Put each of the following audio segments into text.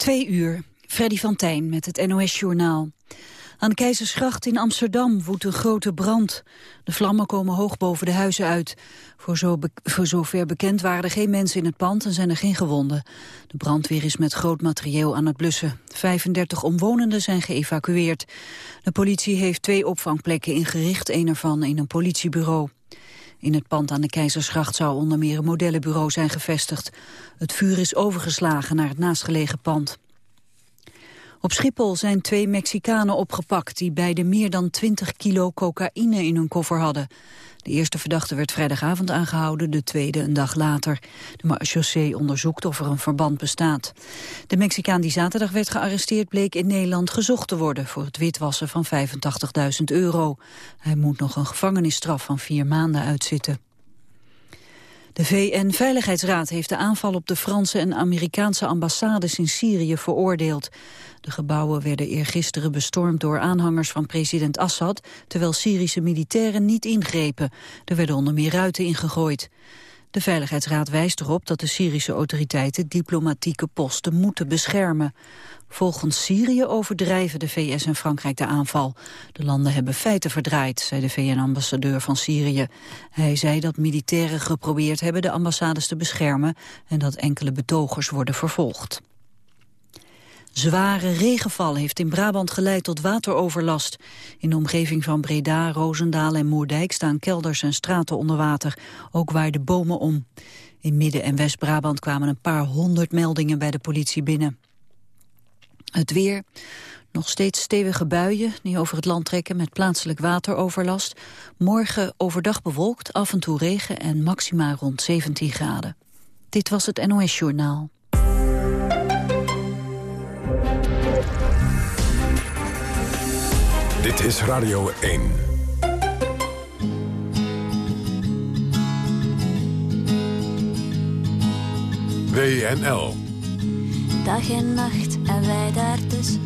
Twee uur, Freddy van Tijn met het NOS-journaal. Aan de Keizersgracht in Amsterdam woedt een grote brand. De vlammen komen hoog boven de huizen uit. Voor, zo voor zover bekend waren er geen mensen in het pand en zijn er geen gewonden. De brandweer is met groot materieel aan het blussen. 35 omwonenden zijn geëvacueerd. De politie heeft twee opvangplekken ingericht, een ervan in een politiebureau. In het pand aan de Keizersgracht zou onder meer een modellenbureau zijn gevestigd. Het vuur is overgeslagen naar het naastgelegen pand. Op Schiphol zijn twee Mexicanen opgepakt die beide meer dan 20 kilo cocaïne in hun koffer hadden. De eerste verdachte werd vrijdagavond aangehouden, de tweede een dag later. De marechaussee onderzoekt of er een verband bestaat. De Mexicaan die zaterdag werd gearresteerd bleek in Nederland gezocht te worden voor het witwassen van 85.000 euro. Hij moet nog een gevangenisstraf van vier maanden uitzitten. De VN-veiligheidsraad heeft de aanval op de Franse en Amerikaanse ambassades in Syrië veroordeeld. De gebouwen werden eergisteren bestormd door aanhangers van president Assad, terwijl Syrische militairen niet ingrepen. Er werden onder meer ruiten ingegooid. De Veiligheidsraad wijst erop dat de Syrische autoriteiten diplomatieke posten moeten beschermen. Volgens Syrië overdrijven de VS en Frankrijk de aanval. De landen hebben feiten verdraaid, zei de VN-ambassadeur van Syrië. Hij zei dat militairen geprobeerd hebben de ambassades te beschermen... en dat enkele betogers worden vervolgd. Zware regenval heeft in Brabant geleid tot wateroverlast. In de omgeving van Breda, Roosendaal en Moerdijk staan kelders en straten onder water. Ook waaiden bomen om. In Midden- en West-Brabant kwamen een paar honderd meldingen bij de politie binnen. Het weer. Nog steeds stevige buien die over het land trekken met plaatselijk wateroverlast. Morgen overdag bewolkt, af en toe regen en maxima rond 17 graden. Dit was het NOS Journaal. Dit is Radio 1. WNL. Dag en nacht en wij daar dus.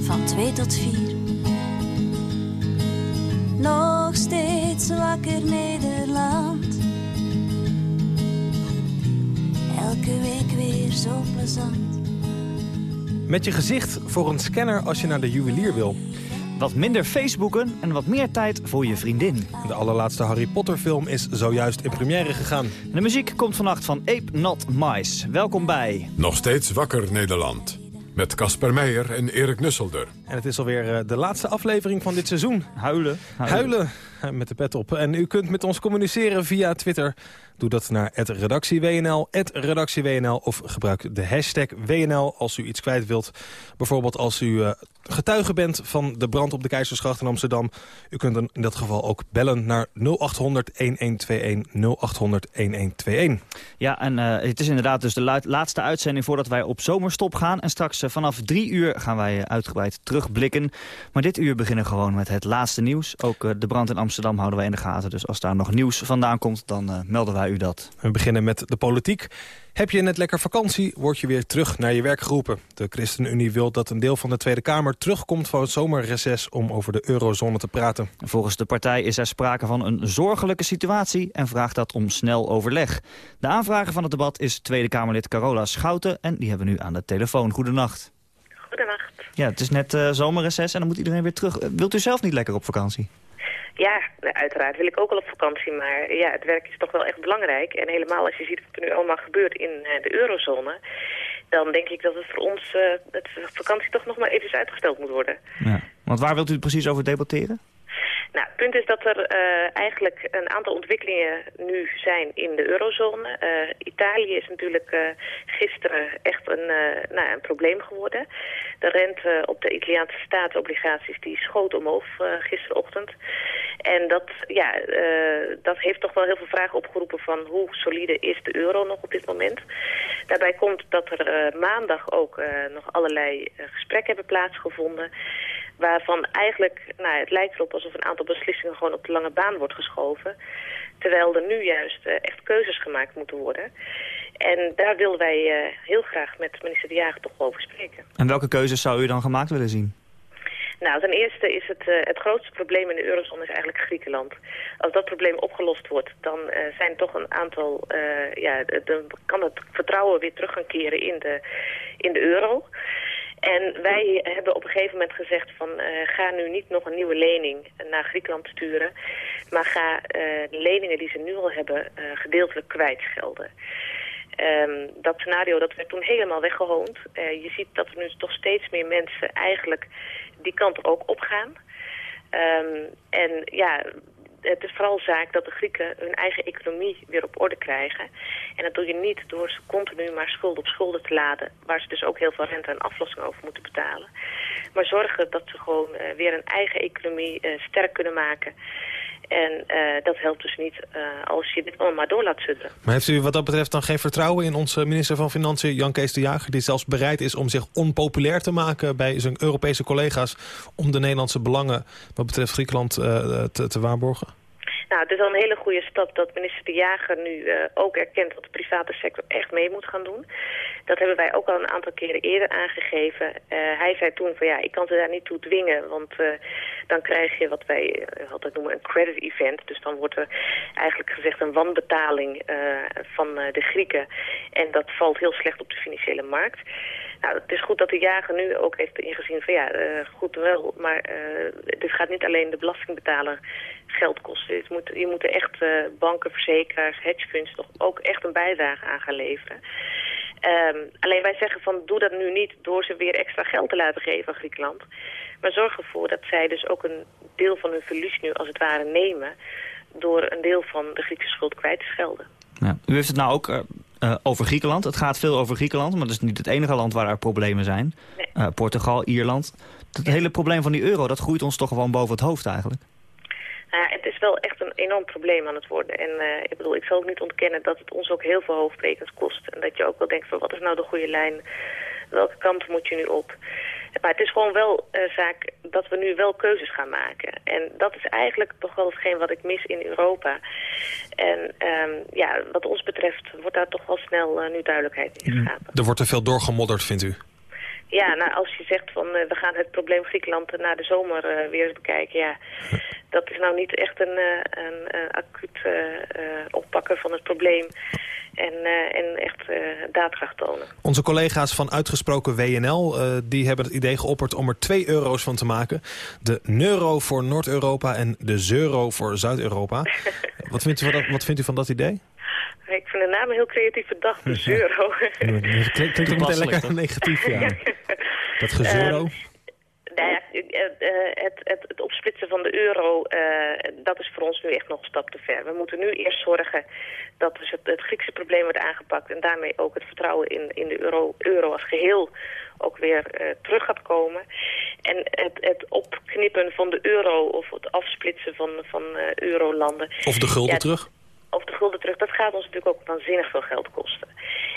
Van twee tot vier. Nog steeds wakker Nederland. Elke week weer zo plezant. Met je gezicht voor een scanner als je naar de juwelier wil. Wat minder Facebooken en wat meer tijd voor je vriendin. De allerlaatste Harry Potter film is zojuist in première gegaan. De muziek komt vannacht van Ape Not Mice. Welkom bij... Nog steeds wakker Nederland. Met Casper Meijer en Erik Nusselder. En het is alweer eh, de laatste aflevering van dit seizoen. Huilen. Huilen, Huilen met de pet op. En u kunt met ons communiceren via Twitter. Doe dat naar redactieWNL, redactieWNL of gebruik de hashtag WNL als u iets kwijt wilt. Bijvoorbeeld als u uh, getuige bent van de brand op de Keizersgracht in Amsterdam. U kunt dan in dat geval ook bellen naar 0800 1121 0800 1121. Ja, en uh, het is inderdaad dus de laatste uitzending voordat wij op zomerstop gaan. En straks uh, vanaf drie uur gaan wij uitgebreid terugblikken. Maar dit uur beginnen gewoon met het laatste nieuws. Ook de brand in Amsterdam houden wij in de gaten. Dus als daar nog nieuws vandaan komt, dan melden wij u dat. We beginnen met de politiek. Heb je net lekker vakantie, word je weer terug naar je werk geroepen. De ChristenUnie wil dat een deel van de Tweede Kamer terugkomt van het zomerreces om over de eurozone te praten. Volgens de partij is er sprake van een zorgelijke situatie en vraagt dat om snel overleg. De aanvrager van het debat is Tweede Kamerlid Carola Schouten en die hebben we nu aan de telefoon. Goedenacht. Goedenacht. Ja, het is net uh, zomerreces en dan moet iedereen weer terug. Wilt u zelf niet lekker op vakantie? Ja, uiteraard wil ik ook al op vakantie, maar ja, het werk is toch wel echt belangrijk. En helemaal als je ziet wat er nu allemaal gebeurt in uh, de eurozone, dan denk ik dat het voor ons, dat de vakantie toch nog maar even uitgesteld moet worden. Ja. Want waar wilt u precies over debatteren? Nou, het punt is dat er uh, eigenlijk een aantal ontwikkelingen nu zijn in de eurozone. Uh, Italië is natuurlijk uh, gisteren echt een, nou, een probleem geworden. De rente op de Italiaanse staatsobligaties die schoot omhoog gisterochtend. En dat, ja, dat heeft toch wel heel veel vragen opgeroepen van hoe solide is de euro nog op dit moment. Daarbij komt dat er maandag ook nog allerlei gesprekken hebben plaatsgevonden waarvan eigenlijk, nou, het lijkt erop alsof een aantal beslissingen gewoon op de lange baan wordt geschoven. Terwijl er nu juist uh, echt keuzes gemaakt moeten worden. En daar willen wij uh, heel graag met minister De Jager toch over spreken. En welke keuzes zou u dan gemaakt willen zien? Nou, ten eerste is het, uh, het grootste probleem in de eurozone is eigenlijk Griekenland. Als dat probleem opgelost wordt, dan uh, zijn toch een aantal, uh, ja, dan kan het vertrouwen weer terug gaan keren in de, in de euro. En wij hebben op een gegeven moment gezegd van ga nu niet nog een nieuwe lening naar Griekenland sturen, maar ga de leningen die ze nu al hebben gedeeltelijk kwijtschelden. Um, dat scenario dat werd toen helemaal weggehoond. Je ziet dat er nu toch steeds meer mensen eigenlijk die kant ook opgaan. Um, en ja, het is vooral zaak dat de Grieken hun eigen economie weer op orde krijgen. En dat doe je niet door ze continu maar schuld op schulden te laden... waar ze dus ook heel veel rente en aflossing over moeten betalen. Maar zorgen dat ze gewoon uh, weer een eigen economie uh, sterk kunnen maken... En uh, dat helpt dus niet uh, als je dit allemaal maar door laat zitten. Maar heeft u wat dat betreft dan geen vertrouwen in onze minister van Financiën, Jan Kees de Jager... die zelfs bereid is om zich onpopulair te maken bij zijn Europese collega's... om de Nederlandse belangen wat betreft Griekenland te, te waarborgen? Nou, het is al een hele goede stap dat minister De Jager nu uh, ook erkent dat de private sector echt mee moet gaan doen. Dat hebben wij ook al een aantal keren eerder aangegeven. Uh, hij zei toen van ja, ik kan ze daar niet toe dwingen, want uh, dan krijg je wat wij altijd noemen een credit event. Dus dan wordt er eigenlijk gezegd een wanbetaling van de Grieken. En dat valt heel slecht op de financiële markt. Nou, het is goed dat de jager nu ook heeft ingezien van ja, goed wel, maar dit gaat niet alleen de belastingbetaler geld kosten. Het moet, je moet er echt uh, banken, verzekeraars, hedgefunds toch ook echt een bijdrage aan gaan leveren. Um, alleen wij zeggen van doe dat nu niet door ze weer extra geld te laten geven aan Griekenland. Maar zorg ervoor dat zij dus ook een deel van hun verlies nu als het ware nemen door een deel van de Griekse schuld kwijt te schelden. Ja. U heeft het nou ook uh, over Griekenland. Het gaat veel over Griekenland, maar dat is niet het enige land waar er problemen zijn. Nee. Uh, Portugal, Ierland. Het ja. hele probleem van die euro, dat groeit ons toch gewoon boven het hoofd eigenlijk? Nou, het is wel echt een enorm probleem aan het worden. En uh, ik bedoel, ik zal ook niet ontkennen dat het ons ook heel veel hoofdbrekens kost. En dat je ook wel denkt van wat is nou de goede lijn? Welke kant moet je nu op? Maar het is gewoon wel uh, zaak dat we nu wel keuzes gaan maken. En dat is eigenlijk toch wel hetgeen wat ik mis in Europa. En um, ja, wat ons betreft wordt daar toch wel snel uh, nu duidelijkheid in geschapen. Er wordt er veel doorgemodderd, vindt u? Ja, nou, als je zegt van uh, we gaan het probleem Griekenland na de zomer uh, weer eens bekijken, ja, dat is nou niet echt een, uh, een, acuut oppakken van het probleem en, en echt daadkracht tonen. Onze collega's van Uitgesproken WNL, die hebben het idee geopperd om er twee euro's van te maken. De euro voor Noord-Europa en de euro voor Zuid-Europa. wat, vindt u van dat, wat vindt u van dat idee? Ik vind de naam heel creatief bedacht, de euro. Klinkt, klinkt ook meteen lekker negatief, ja. Dat? Um, nou ja, het, het, het, opsplitsen van de euro, uh, dat is voor ons nu echt nog een stap te ver. We moeten nu eerst zorgen dat dus het, het Griekse probleem wordt aangepakt... en daarmee ook het vertrouwen in, in de euro, euro als geheel ook weer uh, terug gaat komen. En het, het opknippen van de euro of het afsplitsen van, van uh, eurolanden... Of de gulden ja, terug? Of de gulden terug, dat gaat ons natuurlijk ook waanzinnig veel geld kosten.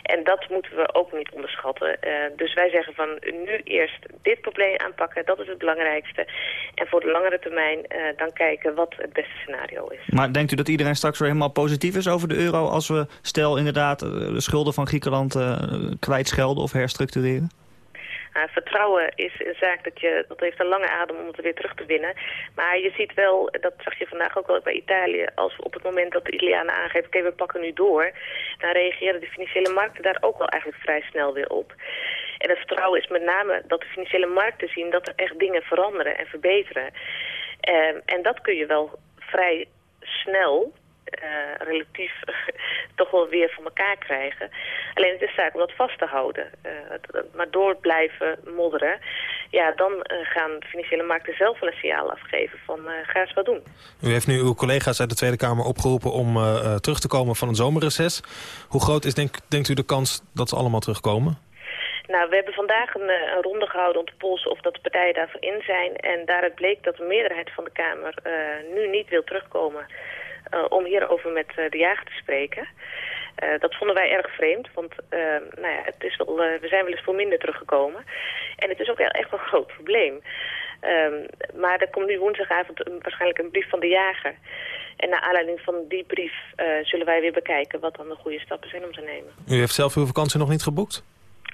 En dat moeten we ook niet onderschatten. Uh, dus wij zeggen van nu eerst dit probleem aanpakken, dat is het belangrijkste. En voor de langere termijn uh, dan kijken wat het beste scenario is. Maar denkt u dat iedereen straks weer helemaal positief is over de euro... als we stel inderdaad de schulden van Griekenland kwijtschelden of herstructureren? Uh, vertrouwen is een zaak dat je, dat heeft een lange adem om het weer terug te winnen. Maar je ziet wel, dat zag je vandaag ook wel bij Italië, als op het moment dat de Italianen aangeven, oké, we pakken nu door, dan reageren de financiële markten daar ook wel eigenlijk vrij snel weer op. En het vertrouwen is met name dat de financiële markten zien dat er echt dingen veranderen en verbeteren. Uh, en dat kun je wel vrij snel uh, relatief toch wel weer voor elkaar krijgen. Alleen het is zaak om dat vast te houden. Uh, het, maar door blijven modderen, ja, dan uh, gaan financiële markten zelf wel een signaal afgeven van ga eens wat doen. U heeft nu uw collega's uit de Tweede Kamer opgeroepen om terug te komen van het zomerreces. Hoe groot is, denk, denkt u, de kans dat ze allemaal terugkomen? Nou, we hebben vandaag een, een, ronde gehouden om te polsen of dat de partijen daarvoor in zijn. En daaruit bleek dat de meerderheid van de Kamer nu niet wil terugkomen om hierover met uh, de jager te spreken. Uh, dat vonden wij erg vreemd, want nou ja, het is wel, we zijn wel eens voor minder teruggekomen. En het is ook echt wel een groot probleem. Um, maar er komt nu woensdagavond waarschijnlijk een brief van de jager. En naar aanleiding van die brief zullen wij weer bekijken wat dan de goede stappen zijn om te nemen. U heeft zelf uw vakantie nog niet geboekt?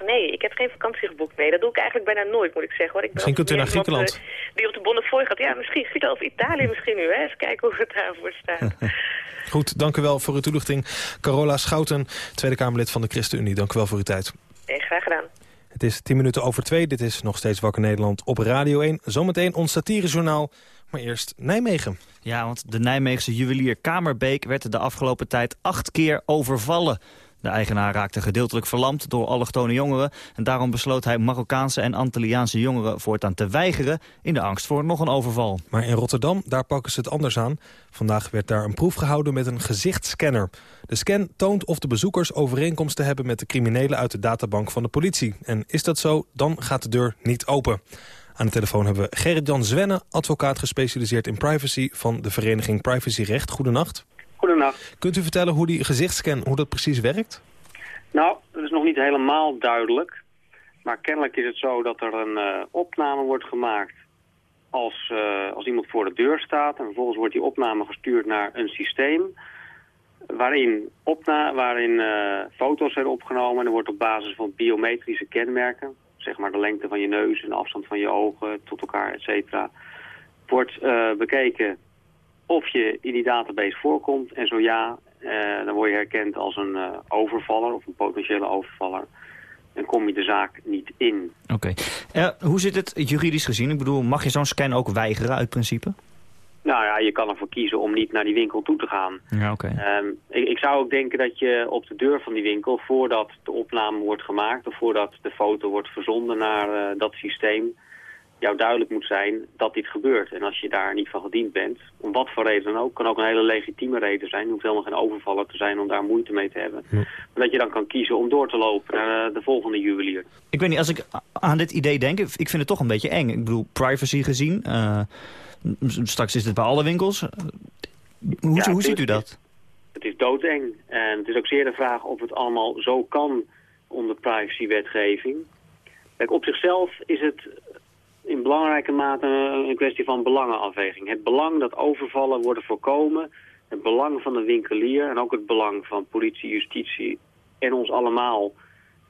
Nee, ik heb geen vakantie geboekt. Nee, dat doe ik eigenlijk bijna nooit, moet ik zeggen. Hoor. Ik misschien kunt u naar Griekenland. Die, die op de Bonnefoy gaat. Ja, misschien Griekenland of Italië misschien nu. Hè. Eens kijken hoe het daarvoor staat. Goed, dank u wel voor uw toelichting. Carola Schouten, Tweede Kamerlid van de ChristenUnie. Dank u wel voor uw tijd. Nee, graag gedaan. Het is 10 minuten over twee. Dit is nog steeds Wakker Nederland op Radio 1. Zometeen ons satirejournaal. Maar eerst Nijmegen. Ja, want de Nijmeegse juwelier Kamerbeek werd de afgelopen tijd acht keer overvallen. De eigenaar raakte gedeeltelijk verlamd door allochtone jongeren... en daarom besloot hij Marokkaanse en Antilliaanse jongeren voortaan te weigeren... in de angst voor nog een overval. Maar in Rotterdam, daar pakken ze het anders aan. Vandaag werd daar een proef gehouden met een gezichtsscanner. De scan toont of de bezoekers overeenkomsten hebben... met de criminelen uit de databank van de politie. En is dat zo, dan gaat de deur niet open. Aan de telefoon hebben we Gerrit-Jan Zwenne, advocaat gespecialiseerd in privacy... van de vereniging Privacyrecht. Goedenacht. Goedenacht. Kunt u vertellen hoe die gezichtscan, hoe dat precies werkt? Nou, dat is nog niet helemaal duidelijk. Maar kennelijk is het zo dat er een uh, opname wordt gemaakt als, uh, als iemand voor de deur staat. En vervolgens wordt die opname gestuurd naar een systeem waarin, opna waarin uh, foto's zijn opgenomen. En er wordt op basis van biometrische kenmerken, zeg maar de lengte van je neus en de afstand van je ogen tot elkaar, et cetera, wordt bekeken of je in die database voorkomt. En zo ja, uh, dan word je herkend als een uh, overvaller of een potentiële overvaller. En kom je de zaak niet in. Oké. Okay. Uh, hoe zit het juridisch gezien? Ik bedoel, mag je zo'n scan ook weigeren uit principe? Nou ja, je kan ervoor kiezen om niet naar die winkel toe te gaan. Ja, oké. Okay. Um, ik, ik, zou ook denken dat je op de deur van die winkel, voordat de opname wordt gemaakt... of voordat de foto wordt verzonden naar dat systeem jou duidelijk moet zijn dat dit gebeurt. En als je daar niet van gediend bent, om wat voor reden dan ook, kan ook een hele legitieme reden zijn. Hoeft helemaal geen overvaller te zijn om daar moeite mee te hebben. Ja. Maar dat je dan kan kiezen om door te lopen naar de volgende juwelier. Ik weet niet, als ik aan dit idee denk, ik vind het toch een beetje eng. Ik bedoel, privacy gezien, uh, straks is het bij alle winkels. Hoe, ja, hoe ziet u dat? Het is doodeng. En het is ook zeer de vraag of het allemaal zo kan onder privacywetgeving. Kijk, op zichzelf is het in belangrijke mate een kwestie van belangenafweging. Het belang dat overvallen worden voorkomen, het belang van de winkelier en ook het belang van politie, justitie en ons allemaal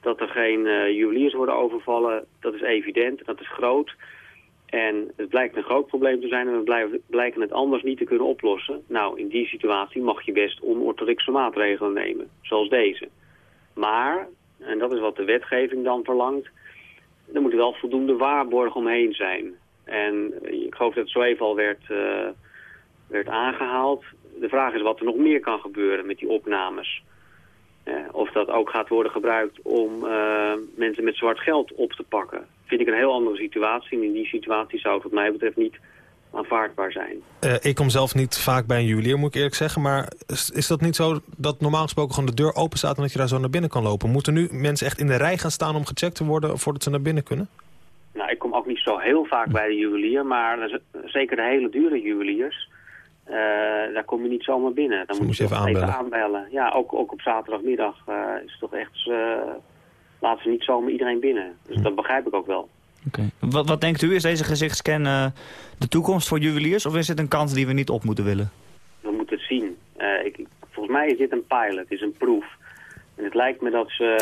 dat er geen uh, juweliers worden overvallen, dat is evident, dat is groot. En het blijkt een groot probleem te zijn en we blijken het anders niet te kunnen oplossen. Nou, in die situatie mag je best onorthodoxe maatregelen nemen, zoals deze. Maar, en dat is wat de wetgeving dan verlangt, er moet wel voldoende waarborg omheen zijn. En ik geloof dat het zo even al werd, uh, werd aangehaald. De vraag is wat er nog meer kan gebeuren met die opnames. Uh, of dat ook gaat worden gebruikt om mensen met zwart geld op te pakken. Vind ik een heel andere situatie. En in die situatie zou het wat mij betreft niet aanvaardbaar zijn. Uh, ik kom zelf niet vaak bij een juwelier, moet ik eerlijk zeggen. Maar is, is, dat niet zo dat normaal gesproken gewoon de deur open staat... en dat je daar zo naar binnen kan lopen? Moeten nu mensen echt in de rij gaan staan om gecheckt te worden... voordat ze naar binnen kunnen? Nou, ik kom ook niet zo heel vaak bij de juwelier. Maar zeker de hele dure juweliers... Uh, daar kom je niet zomaar binnen. Dan moet, moet je even aanbellen. even aanbellen. Ja, ook, ook op zaterdagmiddag uh, is het toch echt... laten ze niet zomaar iedereen binnen. Dus hm. dat begrijp ik ook wel. Okay. Wat, wat, denkt u, is deze gezichtscan uh, de toekomst voor juweliers... of is het een kans die we niet op moeten willen? We moeten het zien. Uh, ik, volgens mij is dit een pilot, het is een proef. En het lijkt me dat ze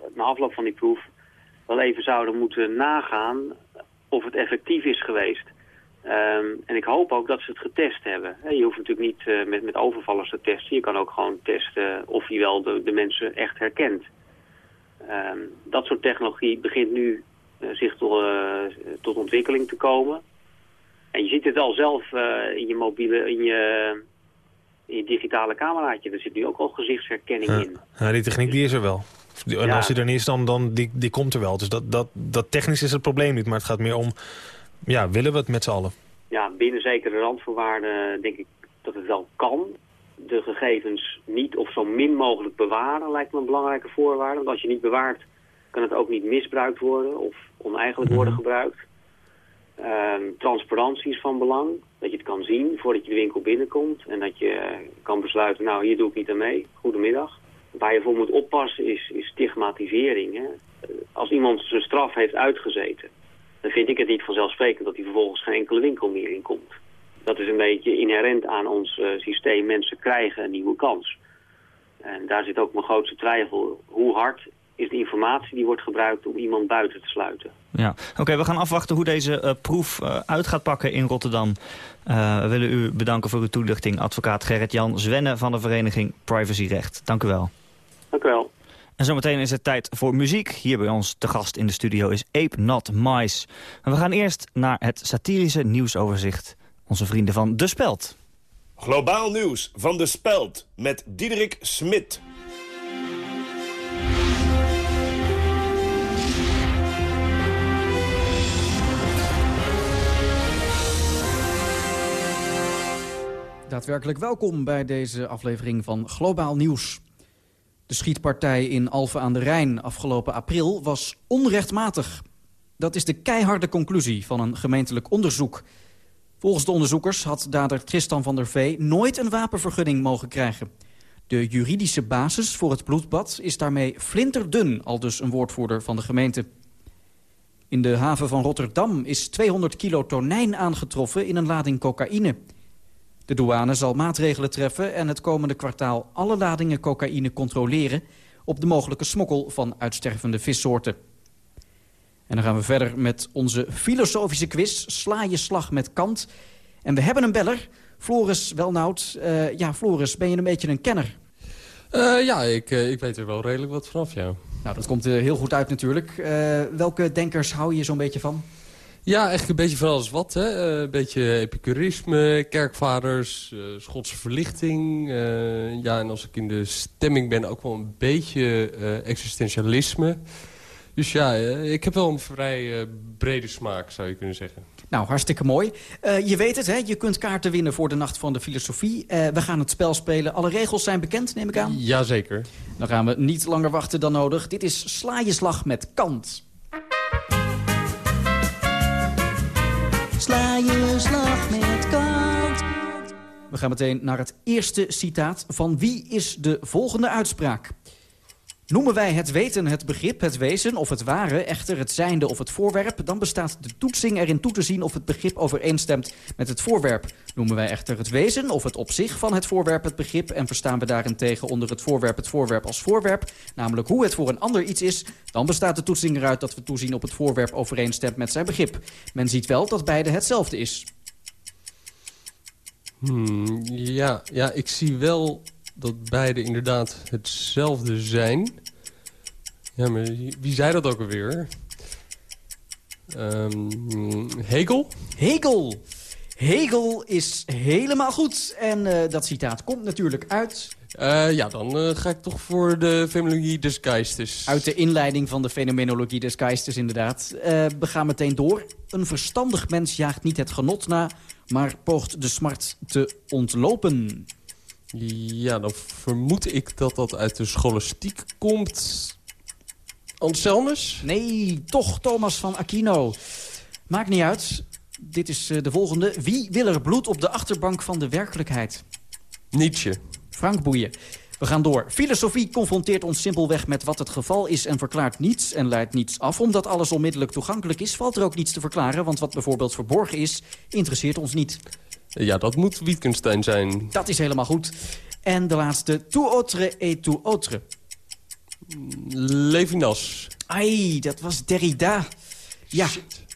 uh, na afloop van die proef... wel even zouden moeten nagaan of het effectief is geweest. Um, en ik hoop ook dat ze het getest hebben. Je hoeft natuurlijk niet met, met overvallers te testen. Je kan ook gewoon testen of je wel de, de mensen echt herkent. Um, dat soort technologie begint nu eh, zich tot, uh, tot ontwikkeling te komen. En je ziet het al zelf uh, in je mobiele, in je, in je digitale cameraatje. Er zit nu ook al gezichtsherkenning ja. in. Ja, die techniek die is er wel. En ja. als die er niet is, dan, dan die, die komt er wel. Dus dat, dat, dat technisch is het probleem niet. Maar het gaat meer om, ja, willen we het met z'n allen? Ja, binnen zekere randvoorwaarden denk ik dat het wel kan. De gegevens niet of zo min mogelijk bewaren lijkt me een belangrijke voorwaarde. Want als je niet bewaart, kan het ook niet misbruikt worden of oneigenlijk worden gebruikt. Um, transparantie is van belang. Dat je het kan zien voordat je de winkel binnenkomt. En dat je kan besluiten, nou hier doe ik niet aan mee. Goedemiddag. Waar je voor moet oppassen is, is stigmatisering. Hè? Als iemand zijn straf heeft uitgezeten, dan vind ik het niet vanzelfsprekend dat hij vervolgens geen enkele winkel meer inkomt. Dat is een beetje inherent aan ons uh, systeem. Mensen krijgen een nieuwe kans. En daar zit ook mijn grootste twijfel. Hoe hard is de informatie die wordt gebruikt om iemand buiten te sluiten. Ja, oké, we gaan afwachten hoe deze uh, proef uh, uit gaat pakken in Rotterdam. Uh, we willen u bedanken voor uw toelichting, advocaat Gerrit-Jan Zwenne van de vereniging Privacyrecht. Dank u wel. Dank u wel. En zometeen is het tijd voor muziek. Hier bij ons te gast in de studio is Ape Not Mice. En we gaan eerst naar het satirische nieuwsoverzicht. Onze vrienden van De Speld. Globaal nieuws van De Speld met Diederik Smit. Daadwerkelijk welkom bij deze aflevering van Globaal Nieuws. De schietpartij in Alphen aan de Rijn afgelopen april was onrechtmatig. Dat is de keiharde conclusie van een gemeentelijk onderzoek. Volgens de onderzoekers had dader Tristan van der Vee nooit een wapenvergunning mogen krijgen. De juridische basis voor het bloedbad is daarmee flinterdun, al dus een woordvoerder van de gemeente. In de haven van Rotterdam is 200 kilo tonijn aangetroffen in een lading cocaïne. De douane zal maatregelen treffen en het komende kwartaal alle ladingen cocaïne controleren op de mogelijke smokkel van uitstervende vissoorten. En dan gaan we verder met onze filosofische quiz, Sla je slag met Kant. En we hebben een beller, Floris Welnout. Uh, ja, Floris, ben je een beetje een kenner? Uh, ja, ik, uh, ik weet er wel redelijk wat vanaf, ja. Nou, dat komt heel goed uit natuurlijk. welke denkers hou je zo'n beetje van? Ja, eigenlijk een beetje van alles wat. Hè? Uh, een beetje epicurisme, kerkvaders, uh, Schotse verlichting. Uh, ja, en als ik in de stemming ben, ook wel een beetje existentialisme. Dus ja, ik heb wel een vrij brede smaak, zou je kunnen zeggen. Nou, hartstikke mooi. je weet het, hè? je kunt kaarten winnen voor de Nacht van de Filosofie. we gaan het spel spelen. Alle regels zijn bekend, neem ik aan? Jazeker. Dan gaan we niet langer wachten dan nodig. Dit is Sla je slag met Kant. Je slag met. We gaan meteen naar het eerste citaat. Van wie is de volgende uitspraak? Noemen wij het weten het begrip, het wezen of het ware, echter het zijnde of het voorwerp... dan bestaat de toetsing erin toe te zien of het begrip overeenstemt met het voorwerp. Noemen wij echter het wezen of het op zich van het voorwerp het begrip... en verstaan we daarentegen onder het voorwerp het voorwerp als voorwerp... namelijk hoe het voor een ander iets is... dan bestaat de toetsing eruit dat we toezien op het voorwerp overeenstemt met zijn begrip. Men ziet wel dat beide hetzelfde is. Hmm, ja, ja, ik zie wel dat beide inderdaad hetzelfde zijn. Ja, maar wie zei dat ook alweer? Um, Hegel? Hegel! Hegel is helemaal goed. En uh, dat citaat komt natuurlijk uit... Uh, ja, dan uh, ga ik toch voor de fenomenologie des geistes. Uit de inleiding van de fenomenologie des geistes, inderdaad. we gaan meteen door. Een verstandig mens jaagt niet het genot na, maar poogt de smart te ontlopen. Ja, dan vermoed ik dat dat uit de scholastiek komt. Anselmus? Nee, toch Thomas van Aquino. Maakt niet uit. Dit is uh, de volgende. Wie wil er bloed op de achterbank van de werkelijkheid? Nietzsche. Frank Boeien. We gaan door. Filosofie confronteert ons simpelweg met wat het geval is en verklaart niets en leidt niets af. Omdat alles onmiddellijk toegankelijk is, valt er ook niets te verklaren. Want wat bijvoorbeeld verborgen is, interesseert ons niet. Ja, dat moet Wittgenstein zijn. Dat is helemaal goed. En de laatste, tout autre et tout autre. Levinas. Ai, dat was Derrida. Ja,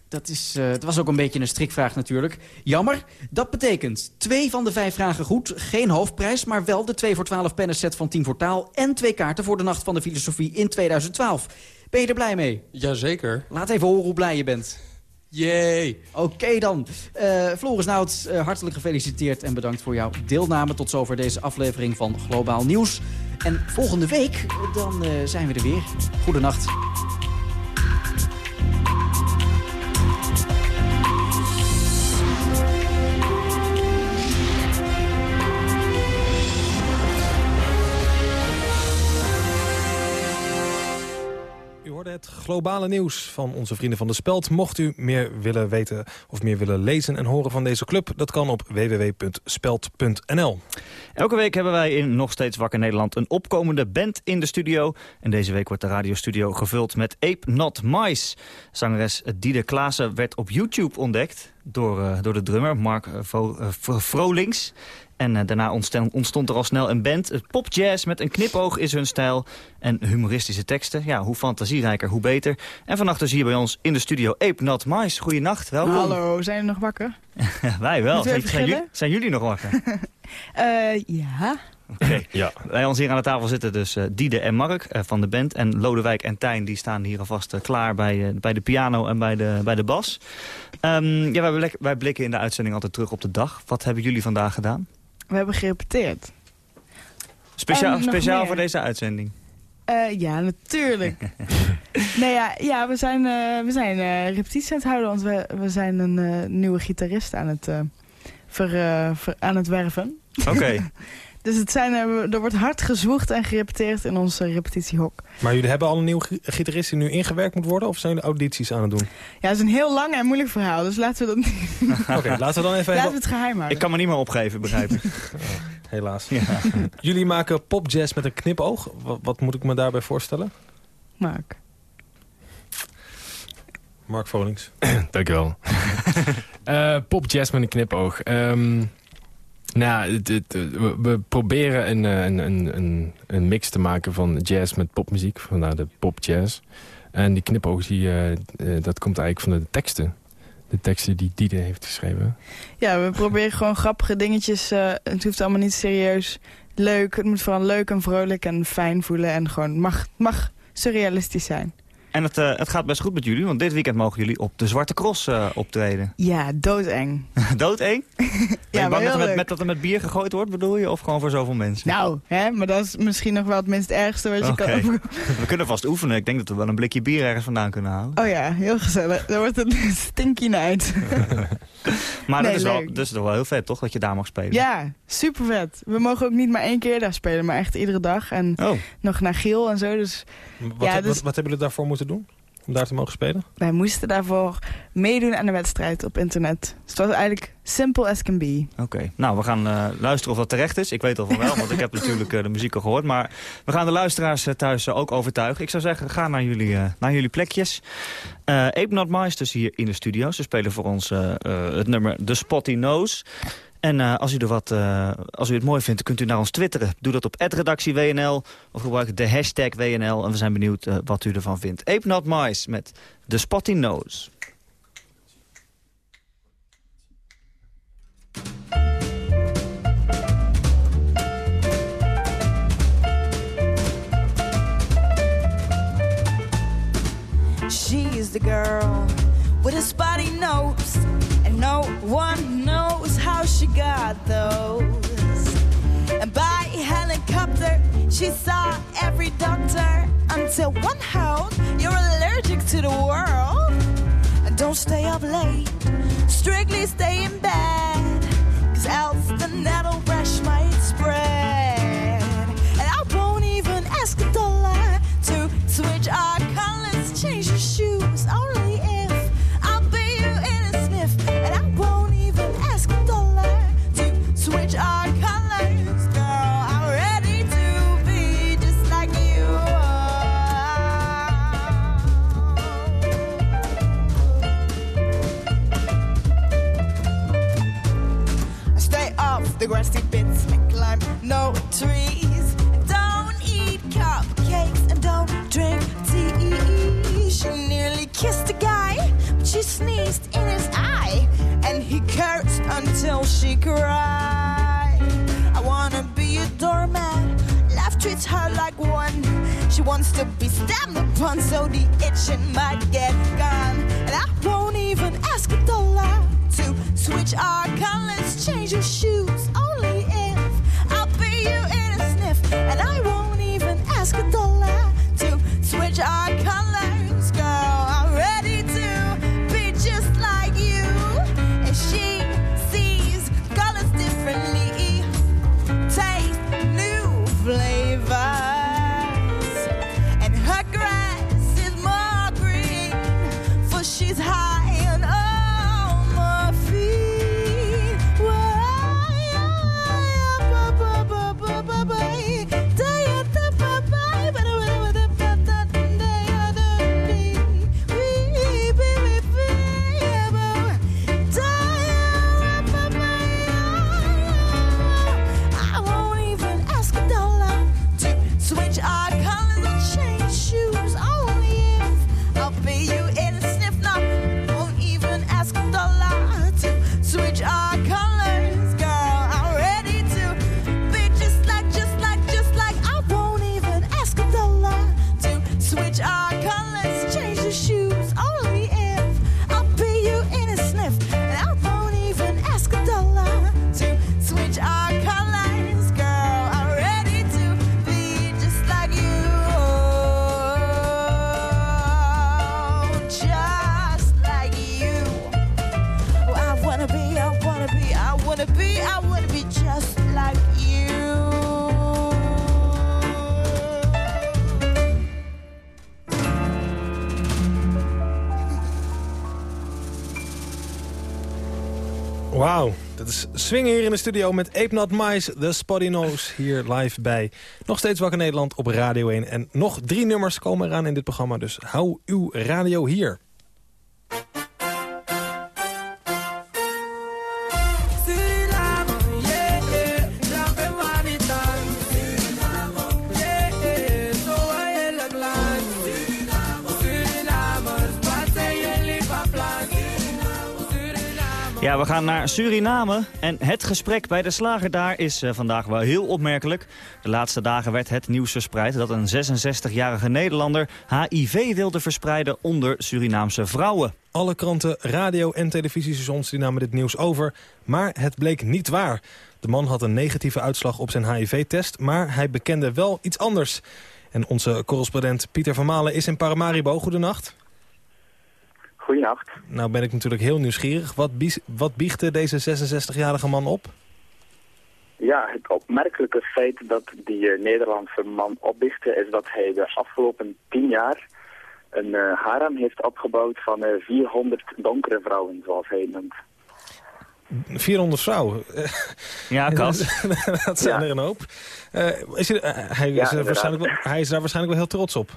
dat, is, uh, dat was ook een beetje een strikvraag natuurlijk. Jammer, dat betekent twee van de vijf vragen goed. Geen hoofdprijs, maar wel de 2 voor 12 pennenset van 10 voor taal... en twee kaarten voor de Nacht van de Filosofie in 2012. Ben je er blij mee? Jazeker. Laat even horen hoe blij je bent. Yay. Oké dan. Uh, Floris Nout, uh, hartelijk gefeliciteerd en bedankt voor jouw deelname. Tot zover deze aflevering van Globaal Nieuws. En volgende week, dan uh, zijn we er weer. Goedenacht. Het globale nieuws van onze vrienden van de Speld. Mocht u meer willen weten of meer willen lezen en horen van deze club... dat kan op www.speld.nl. Elke week hebben wij in Nog Steeds Wakker Nederland... een opkomende band in de studio. En deze week wordt de radiostudio gevuld met Ape Not Mice. Zangeres Diede Klaassen werd op YouTube ontdekt... door, uh, door de drummer Mark uh, Vrolings. En uh, daarna ontstond, ontstond er al snel een band. Popjazz met een knipoog is hun stijl. En humoristische teksten. Ja, hoe fantasierijker, hoe beter. En vannacht is hier bij ons in de studio Ape Not Mice. Goeienacht, welkom. Hallo, zijn jullie nog wakker? Wij wel. Zijn, zijn, jullie, zijn, jullie, nog wakker? uh, ja. Okay. Ja. Bij ons hier aan de tafel zitten dus uh, Diede en Mark uh, van de band. En Lodewijk en Tijn die staan hier alvast uh, klaar bij, bij de piano en bij de, bij de bas. Um, ja, wij, wij, blikken in de uitzending altijd terug op de dag. Wat hebben jullie vandaag gedaan? We hebben gerepeteerd. Speciaal, speciaal voor deze uitzending? ja, natuurlijk. nee, ja, ja, we zijn, we zijn repetities aan het houden. Want we, we zijn een nieuwe gitarist aan het, ver, ver, aan het werven. Oké. Okay. Dus het zijn, er wordt hard gezwoegd en gerepeteerd in onze repetitiehok. Maar jullie hebben al een nieuwe gitarist die nu ingewerkt moet worden? Of zijn jullie audities aan het doen? Ja, het is een heel lang en moeilijk verhaal. Dus laten we dat niet... Oké, laten we dan even... Laten we het geheim houden. Ik kan me niet meer opgeven, begrijp ik. Oh, helaas. Ja. jullie maken popjazz met een knipoog. Wat, wat moet ik me daarbij voorstellen? Mark. Mark Volings. Dankjewel. uh, popjazz met een knipoog. Um, nou, het, we proberen een, een, een, een, mix te maken van jazz met popmuziek. Vandaar de popjazz. En die knipoog, die, uh, dat komt eigenlijk van de teksten. De teksten die Diede heeft geschreven. Ja, we proberen gewoon grappige dingetjes. Het hoeft allemaal niet serieus leuk. Het moet vooral leuk en vrolijk en fijn voelen. En gewoon mag, mag surrealistisch zijn. En het, uh, het gaat best goed met jullie, want dit weekend mogen jullie op de Zwarte Cross uh, optreden. Ja, doodeng. doodeng? ja, je bang dat er, met, met, dat er met bier gegooid wordt, bedoel je? Of gewoon voor zoveel mensen? Nou, hè, maar dat is misschien nog wel het minst ergste wat je okay. kan... we kunnen vast oefenen. Ik denk dat we wel een blikje bier ergens vandaan kunnen halen. Oh ja, heel gezellig. Dan wordt het een stinky night. maar nee, dat, is wel, dat is toch wel heel vet, toch? Dat je daar mag spelen. Ja, super vet. We mogen ook niet maar één keer daar spelen, maar echt iedere dag. En oh. nog naar Giel en zo, dus... Wat, ja, dus... wat, wat hebben jullie daarvoor moeten doen? om daar te mogen spelen? Wij moesten daarvoor meedoen aan de wedstrijd op internet. Dus het was eigenlijk simple as can be. Oké, nou we gaan uh, luisteren of dat terecht is. Ik weet al van wel, want ik heb natuurlijk uh, de muziek al gehoord. Maar we gaan de luisteraars uh, thuis ook overtuigen. Ik zou zeggen, ga naar jullie, naar jullie plekjes. Ape Not Mice dus hier in de studio. Ze spelen voor ons het nummer The Spotty Nose. En uh, als, u er wat, uh, als u het mooi vindt, kunt u naar ons twitteren. Doe dat op @redactieWNL of gebruik de hashtag WNL. En we zijn benieuwd uh, wat u ervan vindt. Ape Not Mice met The Spotty Nose. She's the girl with a spotty nose And no one knows how she got those. And by helicopter, she saw every doctor until one held you're allergic to the world. And don't stay up late, strictly stay in bed, cause else the nettle rash might spread. And I won't even ask a dollar to switch our colors, change until she cried. I wanna be a doormat. Life treats her like one. She wants to be stamped upon, so the itching might get gone. And I won't even ask a dollar to switch our colors, change your shoes, only swingen hier in de studio met Ape Not Mice, The Spotty Nose, hier live bij Nog Steeds Wakker Nederland op Radio 1. En nog drie nummers komen eraan in dit programma, dus hou uw radio hier. Ja, we gaan naar Suriname. En het gesprek bij de slager daar is eh, vandaag wel heel opmerkelijk. De laatste dagen werd het nieuws verspreid dat een 66-jarige Nederlander HIV wilde verspreiden onder Surinaamse vrouwen. Alle kranten, radio en televisiestations die namen dit nieuws over, maar het bleek niet waar. De man had een negatieve uitslag op zijn HIV-test, maar hij bekende wel iets anders. En onze correspondent Pieter van Malen is in Paramaribo. Goedenacht. Goedenacht. Nou ben ik natuurlijk heel nieuwsgierig. Wat, bies- wat biechtte deze 66-jarige man op? Ja, het opmerkelijke feit dat die eh, Nederlandse man opbiechtte is dat hij de afgelopen tien jaar een eh, harem heeft opgebouwd van eh, 400 donkere vrouwen, zoals hij het noemt. 400 vrouwen. Ja, Kas. dat zijn Ja. er een hoop. Eh, is hij, eh, hij, Ja, is er waarschijnlijk wel, hij is daar waarschijnlijk wel heel trots op.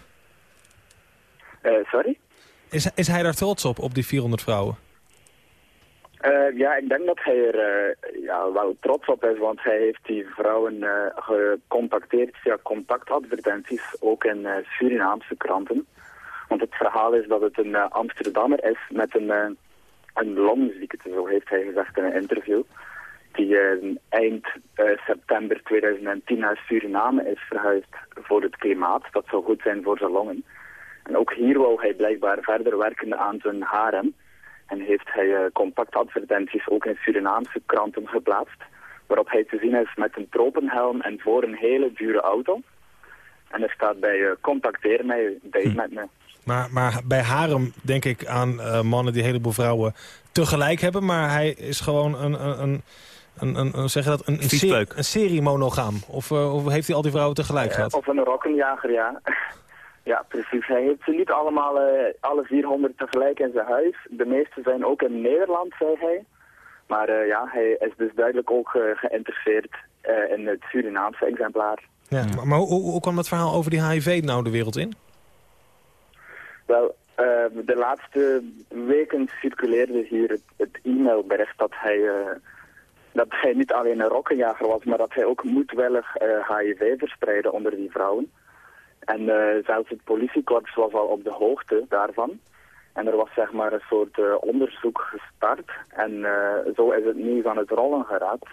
Eh, sorry? Is, is hij daar trots op, op die 400 vrouwen? Eh, ja, ik denk dat hij er eh, ja, wel trots op is, want hij heeft die vrouwen eh, gecontacteerd via contactadvertenties, ook in Surinaamse kranten. Want het verhaal is dat het een Amsterdammer is met een, een longziekte, zo heeft hij gezegd in een interview, die eind september 2010 naar Suriname is verhuisd voor het klimaat. Dat zou goed zijn voor zijn longen. En ook hier wou hij blijkbaar verder werken aan zijn harem. En heeft hij eh, contactadvertenties ook in Surinaamse kranten geplaatst. Waarop hij te zien is met een tropenhelm en voor een hele dure auto. En er staat bij eh, contacteer mij, date met me. Maar, maar bij Harem denk ik aan eh, mannen die een heleboel vrouwen tegelijk hebben. Maar hij is gewoon een, een, een, een, een, een- zeg je dat, een, een, een serie monogaam. Of, of heeft hij al die vrouwen tegelijk Eh, gehad? of een rokkenjager, ja. Ja, precies. Hij heeft ze niet allemaal, eh, alle 400 tegelijk in zijn huis. De meeste zijn ook in Nederland, zei hij. Maar eh, ja, hij is dus duidelijk ook eh, geïnteresseerd eh, in het Surinaamse exemplaar. Ja, maar, maar hoe, kwam dat verhaal over die HIV nou de wereld in? Wel, eh, de laatste weken circuleerde hier het, het e-mailbericht dat hij, eh, dat hij niet alleen een rokkenjager was, maar dat hij ook moedwillig eh, HIV verspreidde onder die vrouwen. En eh, zelfs het politiekorps was al op de hoogte daarvan. En er was zeg maar een soort eh, onderzoek gestart. En eh, zo is het nieuws aan het rollen geraakt.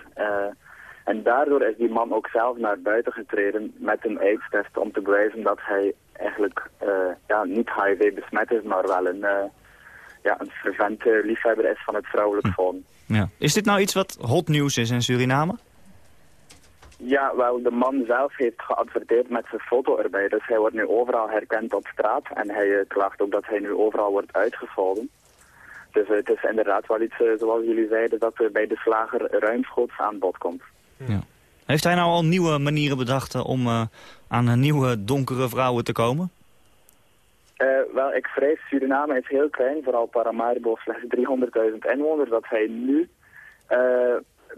En daardoor is die man ook zelf naar buiten getreden met een AIDS-test om te bewijzen dat hij eigenlijk ja, niet HIV besmet is, maar wel een, ja, een fervente liefhebber is van het vrouwelijk vorm. Ja. Is dit nou iets wat hot nieuws is in Suriname? Ja, wel, de man zelf heeft geadverteerd met zijn foto erbij. Dus hij wordt nu overal herkend op straat. En hij eh, klaagt ook dat hij nu overal wordt uitgescholden. Dus eh, het is inderdaad wel iets, eh, zoals jullie zeiden, dat bij de slager ruimschoots aan bod komt. Heeft hij nou al nieuwe manieren bedacht om aan nieuwe donkere vrouwen te komen? Wel, ik vrees, Suriname is heel klein, vooral Paramaribo slechts 300.000 inwoners, dat hij nu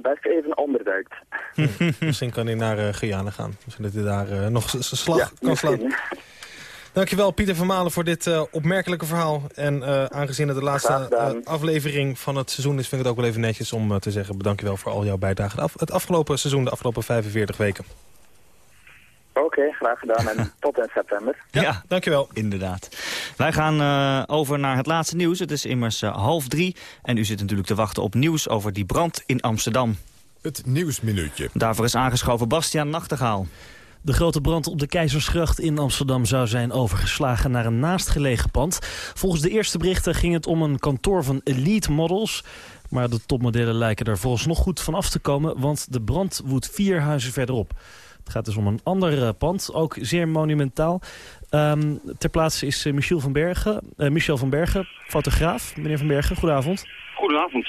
best even onderduikt. Misschien kan hij naar eh, Guyana gaan. Misschien dat hij daar eh, nog zijn slag Ja, kan slaan. Dankjewel Pieter van Malen voor dit eh, opmerkelijke verhaal. En aangezien het de laatste aflevering van het seizoen is... vind ik het ook wel even netjes om te zeggen... bedankjewel voor al jouw bijdrage. Af- Het afgelopen seizoen, de afgelopen 45 weken. Oké, graag gedaan en tot in september. Ja, dankjewel. Inderdaad. Wij gaan eh, over naar het laatste nieuws. Het is immers eh, half drie. En u zit natuurlijk te wachten op nieuws over die brand in Amsterdam. Het Nieuwsminuutje. Daarvoor is aangeschoven Bastiaan Nachtegaal. De grote brand op de Keizersgracht in Amsterdam zou zijn overgeslagen naar een naastgelegen pand. Volgens de eerste berichten ging het om een kantoor van Elite Models. Maar de topmodellen lijken er vooralsnog goed van af te komen, want de brand woedt vier huizen verderop. Het gaat dus om een ander eh, pand, ook zeer monumentaal. Ehm, ter plaatse is eh, Michel van Bergen, eh, Michel van Bergen, fotograaf. Meneer van Bergen, goedenavond. Goedenavond.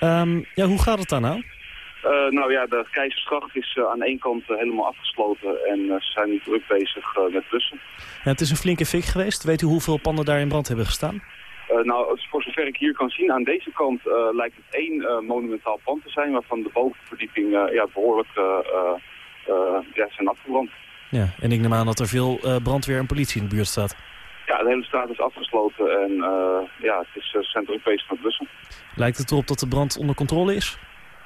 Ehm, ja, hoe gaat het daar nou? Nou ja, de Keizersgracht is eh, aan één kant helemaal afgesloten en ze zijn nu druk bezig met blussen. Ja, het is een flinke fik geweest. Weet u hoeveel panden daar in brand hebben gestaan? Nou, voor zover ik hier kan zien, aan deze kant lijkt het één monumentaal pand te zijn... waarvan de bovenverdieping ja, behoorlijk eh, eh, eh, ja, zijn afgebrand. Ja, en ik neem aan dat er veel eh, brandweer en politie in de buurt staat. Ja, de hele straat is afgesloten en eh, ja, het is uh, centrum feest van Brussel. Lijkt het erop dat de brand onder controle is?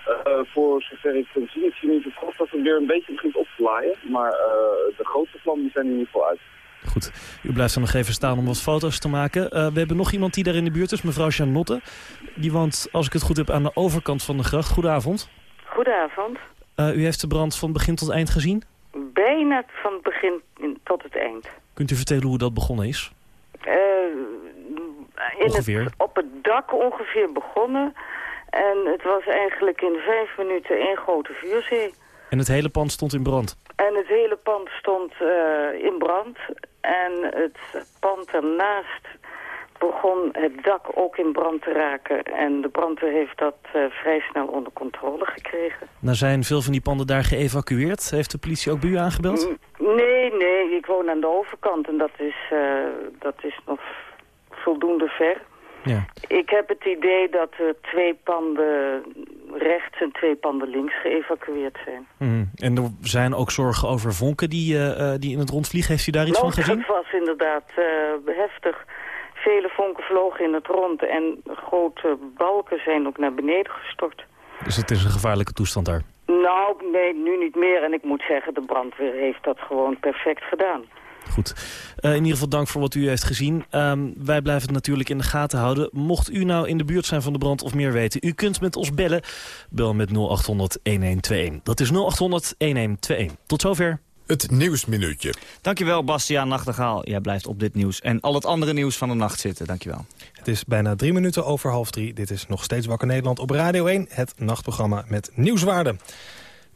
Uh, voor zover ik kan zien, ik zie niet of dat het weer een beetje begint op te laaien. Maar uh, de grootste vlammen zijn in ieder geval uit. Goed, u blijft er nog even staan om wat foto's te maken. Uh, we hebben nog iemand die daar in de buurt is, mevrouw Janotte. Die woont, als ik het goed heb, aan de overkant van de gracht. Goedenavond. Goedenavond. Uh, u heeft de brand van begin tot eind gezien? Bijna van het begin tot het eind. Kunt u vertellen hoe dat begonnen is? Uh, in ongeveer? Het, op het dak ongeveer begonnen. En het was eigenlijk in vijf minuten één grote vuurzee. En het hele pand stond in brand? En het hele pand stond uh, in brand. En het pand ernaast begon het dak ook in brand te raken. En de brandweer heeft dat uh, vrij snel onder controle gekregen. Nou zijn veel van die panden daar geëvacueerd. Heeft de politie ook bij u aangebeld? Nee, nee. Ik woon aan de overkant en dat is, uh, dat is nog voldoende ver. Ja. Ik heb het idee dat er twee panden rechts en twee panden links geëvacueerd zijn. Mm. En er zijn ook zorgen over vonken die, uh, die in het rond vliegen. Heeft u daar iets van gezien? Het was inderdaad heftig. Vele vonken vlogen in het rond en grote balken zijn ook naar beneden gestort. Dus het is een gevaarlijke toestand daar? Nou, nee, nu niet meer. En ik moet zeggen, de brandweer heeft dat gewoon perfect gedaan. Goed. Uh, in ieder geval dank voor wat u heeft gezien. Um, wij blijven het natuurlijk in de gaten houden. Mocht u nou in de buurt zijn van de brand of meer weten... u kunt met ons bellen. Bel met 0800-1121. Dat is 0800-1121. Tot zover. Het Nieuwsminuutje. Dankjewel, Bastiaan Nachtegaal. Jij blijft op dit nieuws en al het andere nieuws van de nacht zitten. Dankjewel. Het is bijna drie minuten over half drie. Dit is nog steeds Wakker Nederland op Radio 1. Het nachtprogramma met nieuwswaarde.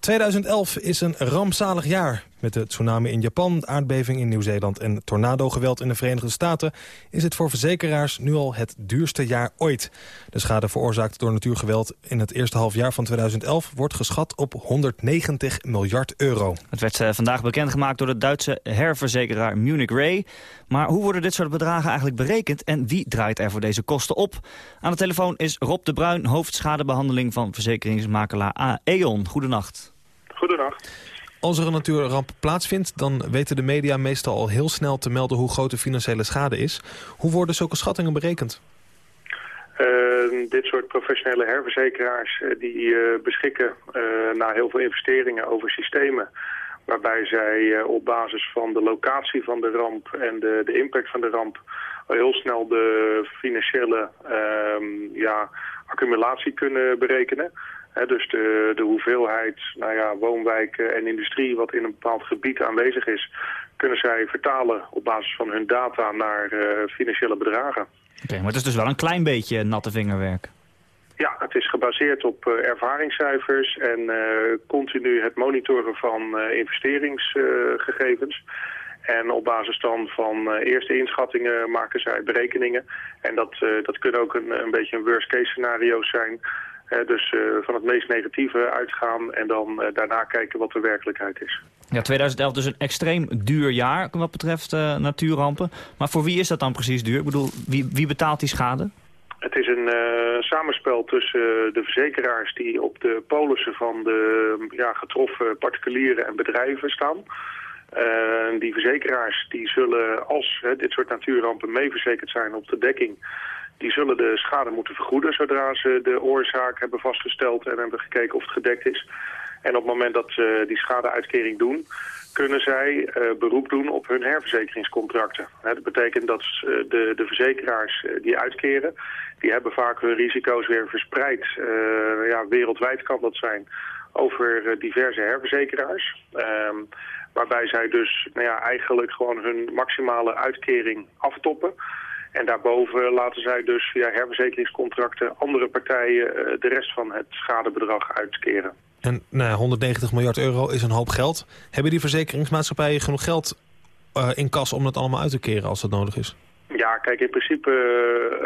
2011 is een rampzalig jaar. Met de tsunami in Japan, aardbeving in Nieuw-Zeeland en tornadogeweld in de Verenigde Staten... is het voor verzekeraars nu al het duurste jaar ooit. De schade veroorzaakt door natuurgeweld in het eerste halfjaar van 2011... wordt geschat op 190 miljard euro. Het werd uh, vandaag bekendgemaakt door de Duitse herverzekeraar Munich Re. Maar hoe worden dit soort bedragen eigenlijk berekend... en wie draait er voor deze kosten op? Aan de telefoon is Rob de Bruin, hoofdschadebehandeling van verzekeringsmakelaar E.ON. Goedenacht. Goedenacht. Als er een natuurramp plaatsvindt, dan weten de media meestal al heel snel te melden hoe groot de financiële schade is. Hoe worden zulke schattingen berekend? Uh, dit soort professionele herverzekeraars uh, die uh, beschikken na heel veel investeringen over systemen waarbij zij op basis van de locatie van de ramp en de, de impact van de ramp heel snel de financiële ehm, ja, accumulatie kunnen berekenen. He, dus de, de hoeveelheid nou ja, woonwijken en industrie wat in een bepaald gebied aanwezig is... kunnen zij vertalen op basis van hun data naar uh, financiële bedragen. Oké, okay, maar het is dus wel een klein beetje natte vingerwerk. Ja, het is gebaseerd op uh, ervaringscijfers en uh, continu het monitoren van investeringsgegevens. En op basis dan van eerste inschattingen maken zij berekeningen. En dat, dat kunnen ook een, een beetje een worst case scenario zijn... Dus uh, van het meest negatieve uitgaan en dan uh, daarna kijken wat de werkelijkheid is. Ja, 2011 dus een extreem duur jaar wat betreft natuurrampen. Maar voor wie is dat dan precies duur? Ik bedoel, wie, wie betaalt die schade? Het is een samenspel tussen de verzekeraars die op de polissen van de ja, getroffen particulieren en bedrijven staan. die verzekeraars die zullen, als dit soort natuurrampen meeverzekerd zijn op de dekking die zullen de schade moeten vergoeden zodra ze de oorzaak hebben vastgesteld en hebben gekeken of het gedekt is. En op het moment dat ze die schadeuitkering doen, kunnen zij uh, beroep doen op hun herverzekeringscontracten. He, dat betekent dat uh, de, de verzekeraars uh, die uitkeren, die hebben vaak hun risico's weer verspreid. ja, wereldwijd kan dat zijn over diverse herverzekeraars. Um, waarbij zij dus nou ja, eigenlijk gewoon hun maximale uitkering aftoppen. En daarboven laten zij dus via herverzekeringscontracten andere partijen de rest van het schadebedrag uitkeren. En nou, 190 miljard euro is een hoop geld. Hebben die verzekeringsmaatschappijen genoeg geld uh, in kas om dat allemaal uit te keren als dat nodig is? Ja, kijk, in principe,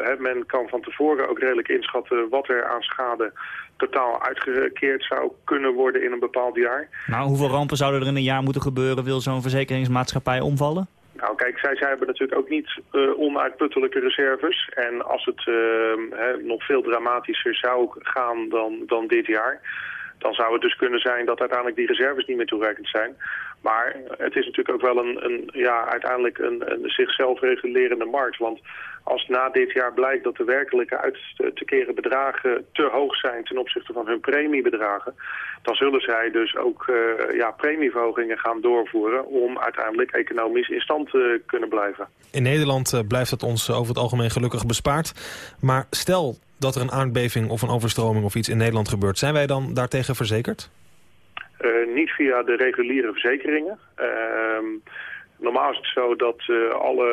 uh, men kan van tevoren ook redelijk inschatten wat er aan schade totaal uitgekeerd zou kunnen worden in een bepaald jaar. Nou, hoeveel rampen zouden er in een jaar moeten gebeuren, wil zo'n verzekeringsmaatschappij omvallen? Nou kijk, zij, zij hebben natuurlijk ook niet eh, onuitputtelijke reserves. En als het eh, hè, nog veel dramatischer zou gaan dan, dan dit jaar... dan zou het dus kunnen zijn dat uiteindelijk die reserves niet meer toereikend zijn. Maar het is natuurlijk ook wel een, een ja, uiteindelijk een, een zichzelf regulerende markt. Want als na dit jaar blijkt dat de werkelijke uit te keren bedragen te hoog zijn ten opzichte van hun premiebedragen, dan zullen zij dus ook eh, ja, premieverhogingen gaan doorvoeren om uiteindelijk economisch in stand te kunnen blijven. In Nederland eh, blijft het ons over het algemeen gelukkig bespaard. Maar stel dat er een aardbeving of een overstroming of iets in Nederland gebeurt, zijn wij dan daartegen verzekerd? Eh, niet via de reguliere verzekeringen. Ehm, normaal is het zo dat eh, alle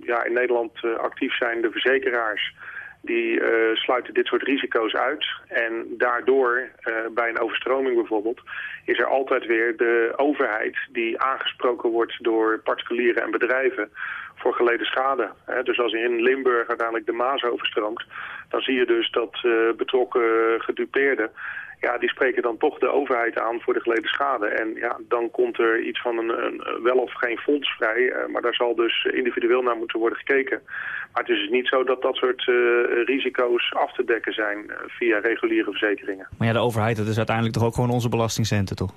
ja, in Nederland uh, actief zijnde verzekeraars... die sluiten dit soort risico's uit. En daardoor, bij een overstroming bijvoorbeeld... is er altijd weer de overheid die aangesproken wordt door particulieren en bedrijven voor geleden schade. Dus als in Limburg uiteindelijk de Maas overstroomt... dan zie je dus dat betrokken gedupeerden ja, die spreken dan toch de overheid aan voor de geleden schade. En ja, dan komt er iets van een, een wel of geen fonds vrij. Uh, maar daar zal dus individueel naar moeten worden gekeken. Maar het is dus niet zo dat dat soort uh, risico's af te dekken zijn via reguliere verzekeringen. Maar ja, de overheid, dat is uiteindelijk toch ook gewoon onze belastingcenten, toch?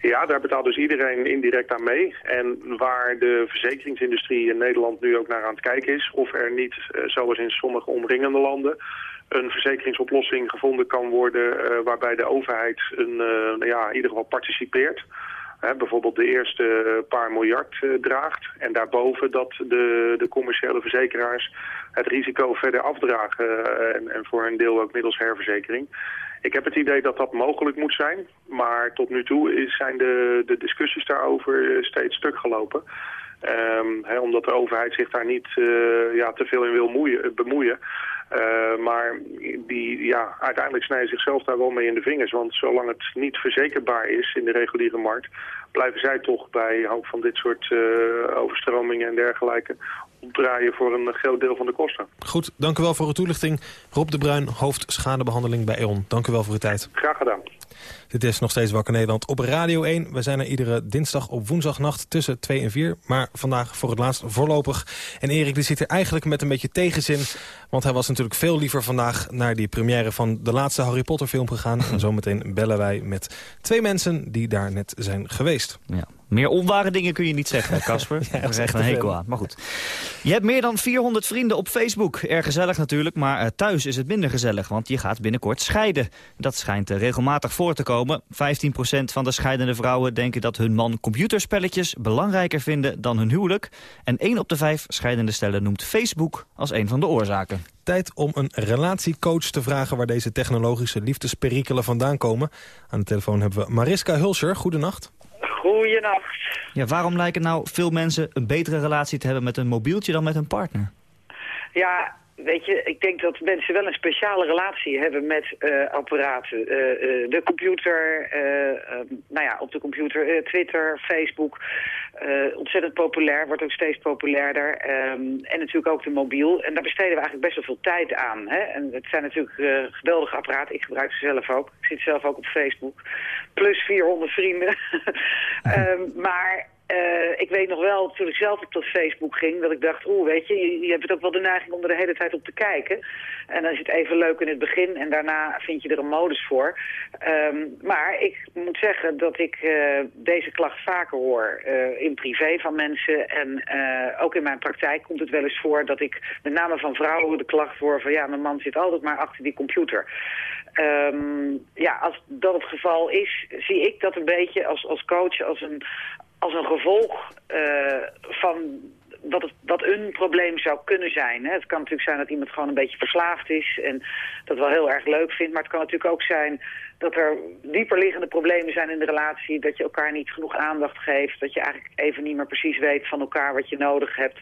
Ja, daar betaalt dus iedereen indirect aan mee. En waar de verzekeringsindustrie in Nederland nu ook naar aan het kijken is... of er niet, zoals in sommige omringende landen een verzekeringsoplossing gevonden kan worden uh, waarbij de overheid een, uh, ja, in ieder geval participeert. Bijvoorbeeld de eerste paar miljard draagt. En daarboven dat de, de commerciële verzekeraars het risico verder afdragen. en, en voor een deel ook middels herverzekering. Ik heb het idee dat dat mogelijk moet zijn. Maar tot nu toe zijn de, de discussies daarover steeds stuk gelopen. Um, omdat de overheid zich daar niet ja, te veel in wil moeien, bemoeien. Uh, maar die, ja, uiteindelijk snijden zichzelf daar wel mee in de vingers. Want zolang het niet verzekerbaar is in de reguliere markt... blijven zij toch bij hoop van dit soort overstromingen en dergelijke... opdraaien voor een groot deel van de kosten. Goed, dank u wel voor uw toelichting. Rob de Bruin, hoofd schadebehandeling bij E.ON. Dank u wel voor uw tijd. Graag gedaan. Dit is nog steeds Wakker Nederland op Radio 1. We zijn er iedere dinsdag op woensdagnacht tussen 2 en 4. Maar vandaag voor het laatst voorlopig. En Erik die zit er eigenlijk met een beetje tegenzin. Want hij was natuurlijk veel liever vandaag naar die première van de laatste Harry Potter film gegaan. en zometeen bellen wij met twee mensen die daar net zijn geweest. Ja. Meer onware dingen kun je niet zeggen, Casper. ja, dat is echt een hekel aan. Maar goed. Je hebt meer dan 400 vrienden op Facebook. Erg gezellig natuurlijk, maar uh, thuis is het minder gezellig. Want je gaat binnenkort scheiden. Dat schijnt uh, regelmatig voor te komen. 15% van de scheidende vrouwen denken dat hun man computerspelletjes belangrijker vinden dan hun huwelijk. En 1 op de 5 scheidende stellen noemt Facebook als een van de oorzaken. Tijd om een relatiecoach te vragen waar deze technologische liefdesperikelen vandaan komen. Aan de telefoon hebben we Mariska Hulscher. Goedenacht. Goeienacht. Ja, waarom lijken nou veel mensen een betere relatie te hebben met een mobieltje dan met een partner? Ja, weet je, ik denk dat mensen wel een speciale relatie hebben met uh, apparaten. Uh, uh, de computer, nou ja, op de computer, Twitter, Facebook. Ontzettend populair, wordt ook steeds populairder. Um, en natuurlijk ook de mobiel. En daar besteden we eigenlijk best wel veel tijd aan. Hè? En het zijn natuurlijk geweldige apparaten. Ik gebruik ze zelf ook. Ik zit zelf ook op Facebook. Plus 400 vrienden. um, maar... Uh, ik weet nog wel, toen ik zelf op dat Facebook ging, dat ik dacht, oeh, weet je, je, je hebt ook wel de neiging om er de hele tijd op te kijken. En dan is het even leuk in het begin en daarna vind je er een modus voor. Um, maar ik moet zeggen dat ik uh, deze klacht vaker hoor uh, in privé van mensen. En ook in mijn praktijk komt het wel eens voor dat ik met name van vrouwen de klacht hoor van ja, mijn man zit altijd maar achter die computer. Um, ja, als dat het geval is, zie ik dat een beetje als, als coach, als een, als een gevolg uh, van dat het dat een probleem zou kunnen zijn. Hè. Het kan natuurlijk zijn dat iemand gewoon een beetje verslaafd is en dat wel heel erg leuk vindt. Maar het kan natuurlijk ook zijn dat er dieperliggende problemen zijn in de relatie. Dat je elkaar niet genoeg aandacht geeft. Dat je eigenlijk even niet meer precies weet van elkaar wat je nodig hebt.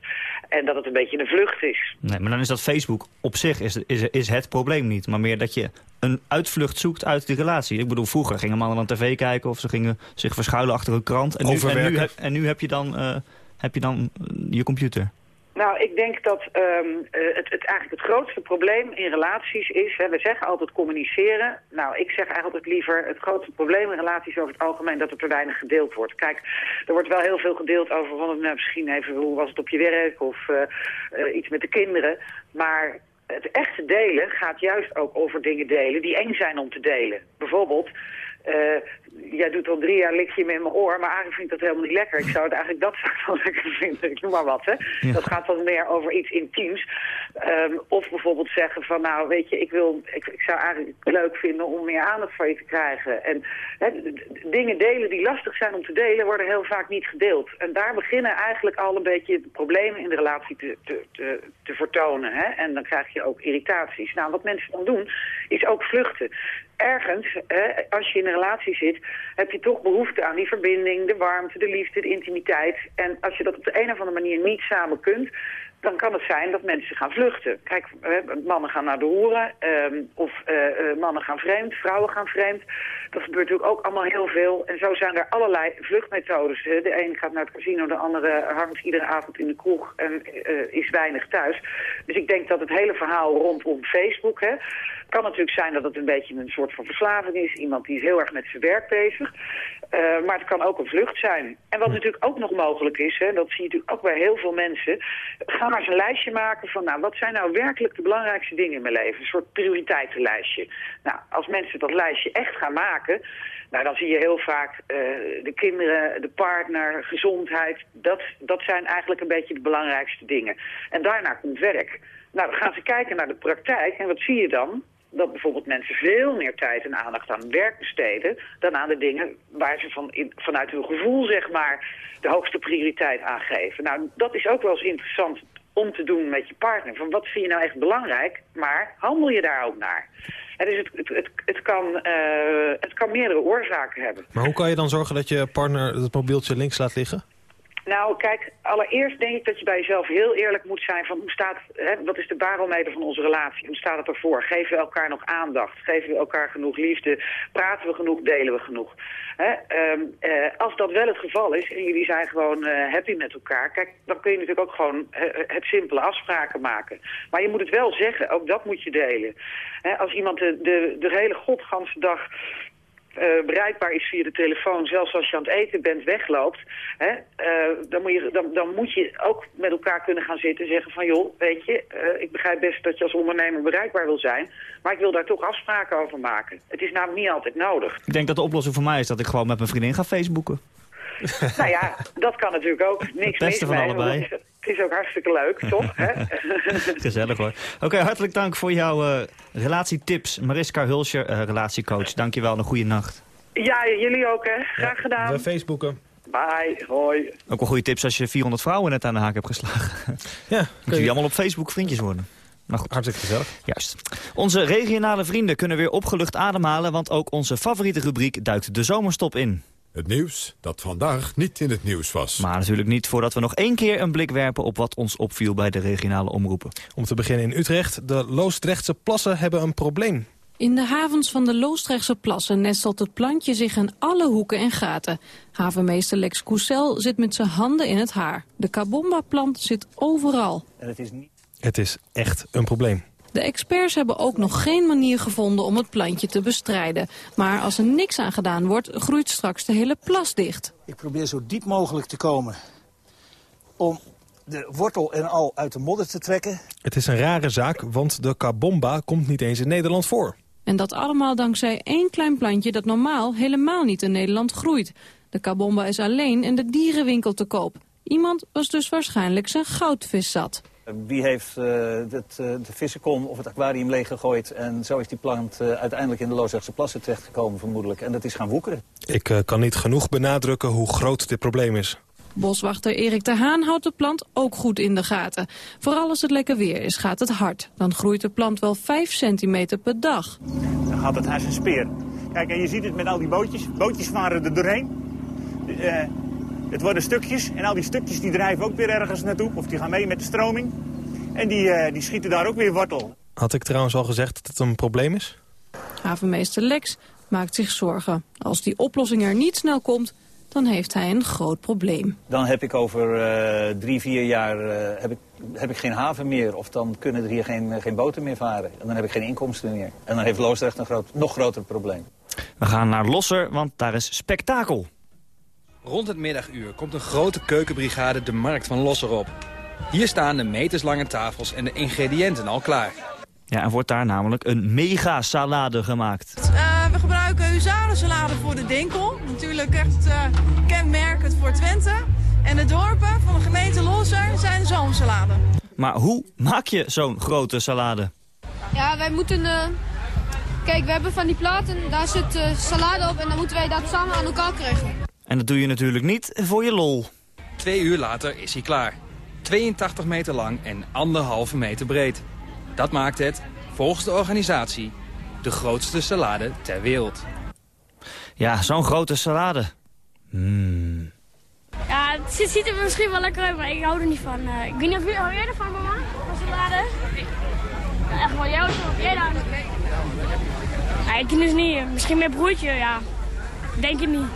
En dat het een beetje een vlucht is. Nee, maar dan is dat Facebook op zich is, is, is het probleem niet. Maar meer dat je een uitvlucht zoekt uit die relatie. Ik bedoel, vroeger gingen mannen aan tv kijken of ze gingen zich verschuilen achter een krant. En nu, en nu, heb, en nu heb je dan... Uh, heb je dan je computer? Nou, ik denk dat ehm, eh, het, het eigenlijk het grootste probleem in relaties is... Hè, we zeggen altijd communiceren. Nou, ik zeg eigenlijk liever het grootste probleem in relaties over het algemeen... dat er te weinig gedeeld wordt. Kijk, er wordt wel heel veel gedeeld over van, nou, misschien even hoe was het op je werk... of eh, eh, iets met de kinderen. Maar het echte delen gaat juist ook over dingen delen die eng zijn om te delen. Bijvoorbeeld... eh, jij doet al drie jaar likje me in mijn oor, maar eigenlijk vind ik dat helemaal niet lekker. Ik zou het eigenlijk dat wel lekker vinden. Ik noem maar wat, hè. Dat gaat dan meer over iets intiems. Ehm, of bijvoorbeeld zeggen van, nou, weet je, ik, wil, ik, ik zou eigenlijk leuk vinden om meer aandacht van je te krijgen. En hè, dingen delen die lastig zijn om te delen, worden heel vaak niet gedeeld. En daar beginnen eigenlijk al een beetje de problemen in de relatie te, te, te, te vertonen. Hè? En dan krijg je ook irritaties. Nou, wat mensen dan doen, is ook vluchten ergens, hè, als je in een relatie zit, heb je toch behoefte aan die verbinding, de warmte, de liefde, de intimiteit. En als je dat op de een of andere manier niet samen kunt, dan kan het zijn dat mensen gaan vluchten. Kijk, mannen gaan naar de hoeren, ehm, of eh, eh, mannen gaan vreemd, vrouwen gaan vreemd. Dat gebeurt natuurlijk ook allemaal heel veel. En zo zijn er allerlei vluchtmethodes. De ene gaat naar het casino, de andere hangt iedere avond in de kroeg en eh, is weinig thuis. Dus ik denk dat het hele verhaal rondom Facebook... Hè, kan natuurlijk zijn dat het een beetje een soort van verslaving is. Iemand die is heel erg met zijn werk bezig. Maar het kan ook een vlucht zijn. En wat natuurlijk ook nog mogelijk is, hè, dat zie je natuurlijk ook bij heel veel mensen. Ga maar eens een lijstje maken van, nou, wat zijn nou werkelijk de belangrijkste dingen in mijn leven? Een soort prioriteitenlijstje. Nou, als mensen dat lijstje echt gaan maken, nou, dan zie je heel vaak eh, de kinderen, de partner, gezondheid. Dat, dat zijn eigenlijk een beetje de belangrijkste dingen. En daarna komt werk. Nou, dan gaan ze kijken naar de praktijk. En wat zie je dan? Dat bijvoorbeeld mensen veel meer tijd en aandacht aan werk besteden... dan aan de dingen waar ze van in, vanuit hun gevoel, zeg maar, de hoogste prioriteit aan geven. Nou, dat is ook wel eens interessant om te doen met je partner. Van wat vind je nou echt belangrijk, maar handel je daar ook naar? En dus het, het, het, kan, eh, het kan meerdere oorzaken hebben. Maar hoe kan je dan zorgen dat je partner het mobieltje links laat liggen? Nou, kijk, allereerst denk ik dat je bij jezelf heel eerlijk moet zijn van hoe staat, hè, wat is de barometer van onze relatie? Hoe staat het ervoor? Geven we elkaar nog aandacht? Geven we elkaar genoeg liefde? Praten we genoeg? Delen we genoeg? Hè, ehm, eh, als dat wel het geval is en jullie zijn gewoon eh, happy met elkaar, kijk, dan kun je natuurlijk ook gewoon eh, het simpele afspraken maken. Maar je moet het wel zeggen, ook dat moet je delen. Hè, als iemand de, de, de hele godganse dag eh, bereikbaar is via de telefoon, zelfs als je aan het eten bent, wegloopt, hè, eh, dan, moet je, dan, dan moet je ook met elkaar kunnen gaan zitten en zeggen van joh, weet je, eh, ik begrijp best dat je als ondernemer bereikbaar wil zijn, maar ik wil daar toch afspraken over maken. Het is namelijk niet altijd nodig. Ik denk dat de oplossing voor mij is dat ik gewoon met mijn vriendin ga Facebooken. nou ja, dat kan natuurlijk ook. Niks beste mis van mee, allebei. Het is, het is ook hartstikke leuk, toch? Hè? Gezellig hoor. Oké, hartelijk dank voor jouw eh, relatietips. Mariska Hulscher, eh, relatiecoach. Dank je wel en een goede nacht. ja, jullie ook hè. Graag gedaan. We Facebooken. Bye, hoi. Ook wel goede tips als je 400 vrouwen net aan de haak hebt geslagen. Ja, Moeten jullie allemaal op Facebook vriendjes worden. Maar goed. Hartstikke gezellig. Juist. Onze regionale vrienden kunnen weer opgelucht ademhalen... want ook onze favoriete rubriek duikt de zomerstop in. Het nieuws dat vandaag niet in het nieuws was. Maar natuurlijk niet voordat we nog één keer een blik werpen... op wat ons opviel bij de regionale omroepen. Om te beginnen in Utrecht. De Loosdrechtse plassen hebben een probleem. In de havens van de Loosdrechtse plassen nestelt het plantje zich in alle hoeken en gaten. Havenmeester Lex Cousel zit met zijn handen in het haar. De kabomba-plant zit overal. En het is niet... Het is echt een probleem. De experts hebben ook nog geen manier gevonden om het plantje te bestrijden. Maar als er niks aan gedaan wordt, groeit straks de hele plas dicht. Ik probeer zo diep mogelijk te komen om de wortel en al uit de modder te trekken. Het is een rare zaak, want de kabomba komt niet eens in Nederland voor. En dat allemaal dankzij één klein plantje dat normaal helemaal niet in Nederland groeit. De kabomba is alleen in de dierenwinkel te koop. Iemand was dus waarschijnlijk zijn goudvis zat. Wie heeft eh, het, eh, de vissenkom of het aquarium leeggegooid... en zo is die plant eh, uiteindelijk in de Loosdrechtse plassen terechtgekomen vermoedelijk. En dat is gaan woekeren. Ik eh, kan niet genoeg benadrukken hoe groot dit probleem is. Boswachter Erik de Haan houdt de plant ook goed in de gaten. Vooral als het lekker weer is, gaat het hard. Dan groeit de plant wel 5 centimeter per dag. Dan gaat het als een speer. Kijk, en je ziet het met al die bootjes. Bootjes varen er doorheen. Eh, het worden stukjes en al die stukjes die drijven ook weer ergens naartoe. Of die gaan mee met de stroming. En die, eh, die schieten daar ook weer wortel. Had ik trouwens al gezegd dat het een probleem is? Havenmeester Lex maakt zich zorgen. Als die oplossing er niet snel komt, dan heeft hij een groot probleem. Dan heb ik over eh, drie, vier jaar eh, heb ik, heb ik geen haven meer. Of dan kunnen er hier geen, geen boten meer varen. En dan heb ik geen inkomsten meer. En dan heeft Loosdrecht een groot, nog groter probleem. We gaan naar Losser, want daar is spektakel. Rond het middaguur komt een grote keukenbrigade de markt van Losser op. Hier staan de meterslange tafels en de ingrediënten al klaar. Ja, en wordt daar namelijk een mega salade gemaakt. Eh, we gebruiken huzarensalade voor de dinkel. Natuurlijk echt uh, kenmerkend voor Twente. En de dorpen van de gemeente Losser zijn zalmsalade. Maar hoe maak je zo'n grote salade? Ja, wij moeten... eh, Kijk, we hebben van die platen, daar zit eh, salade op en dan moeten wij dat samen aan elkaar krijgen. En dat doe je natuurlijk niet voor je lol. Twee uur later is hij klaar. 82 meter lang en anderhalve meter breed. Dat maakt het, volgens de organisatie, de grootste salade ter wereld. Ja, zo'n grote salade. Mm. Ja, het ziet, er misschien wel lekker uit, maar ik hou er niet van. Eh, ik weet niet of jij, hou jij ervan, mama? Van salade? Ja, echt wel, jou zo. Jij dan? Ja, ik dus niet. Misschien mijn broertje, ja. Denk je niet.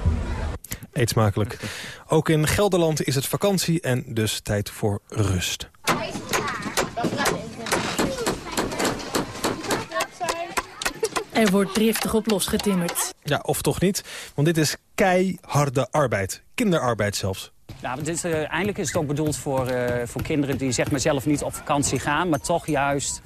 Eet smakelijk. Ook in Gelderland is het vakantie en dus tijd voor rust. Er wordt driftig op losgetimmerd. Ja, of toch niet? Want dit is keiharde arbeid. Kinderarbeid zelfs. Ja, dit is, eh, eindelijk is het ook bedoeld voor, eh, voor kinderen die zeg maar, zelf niet op vakantie gaan... maar toch juist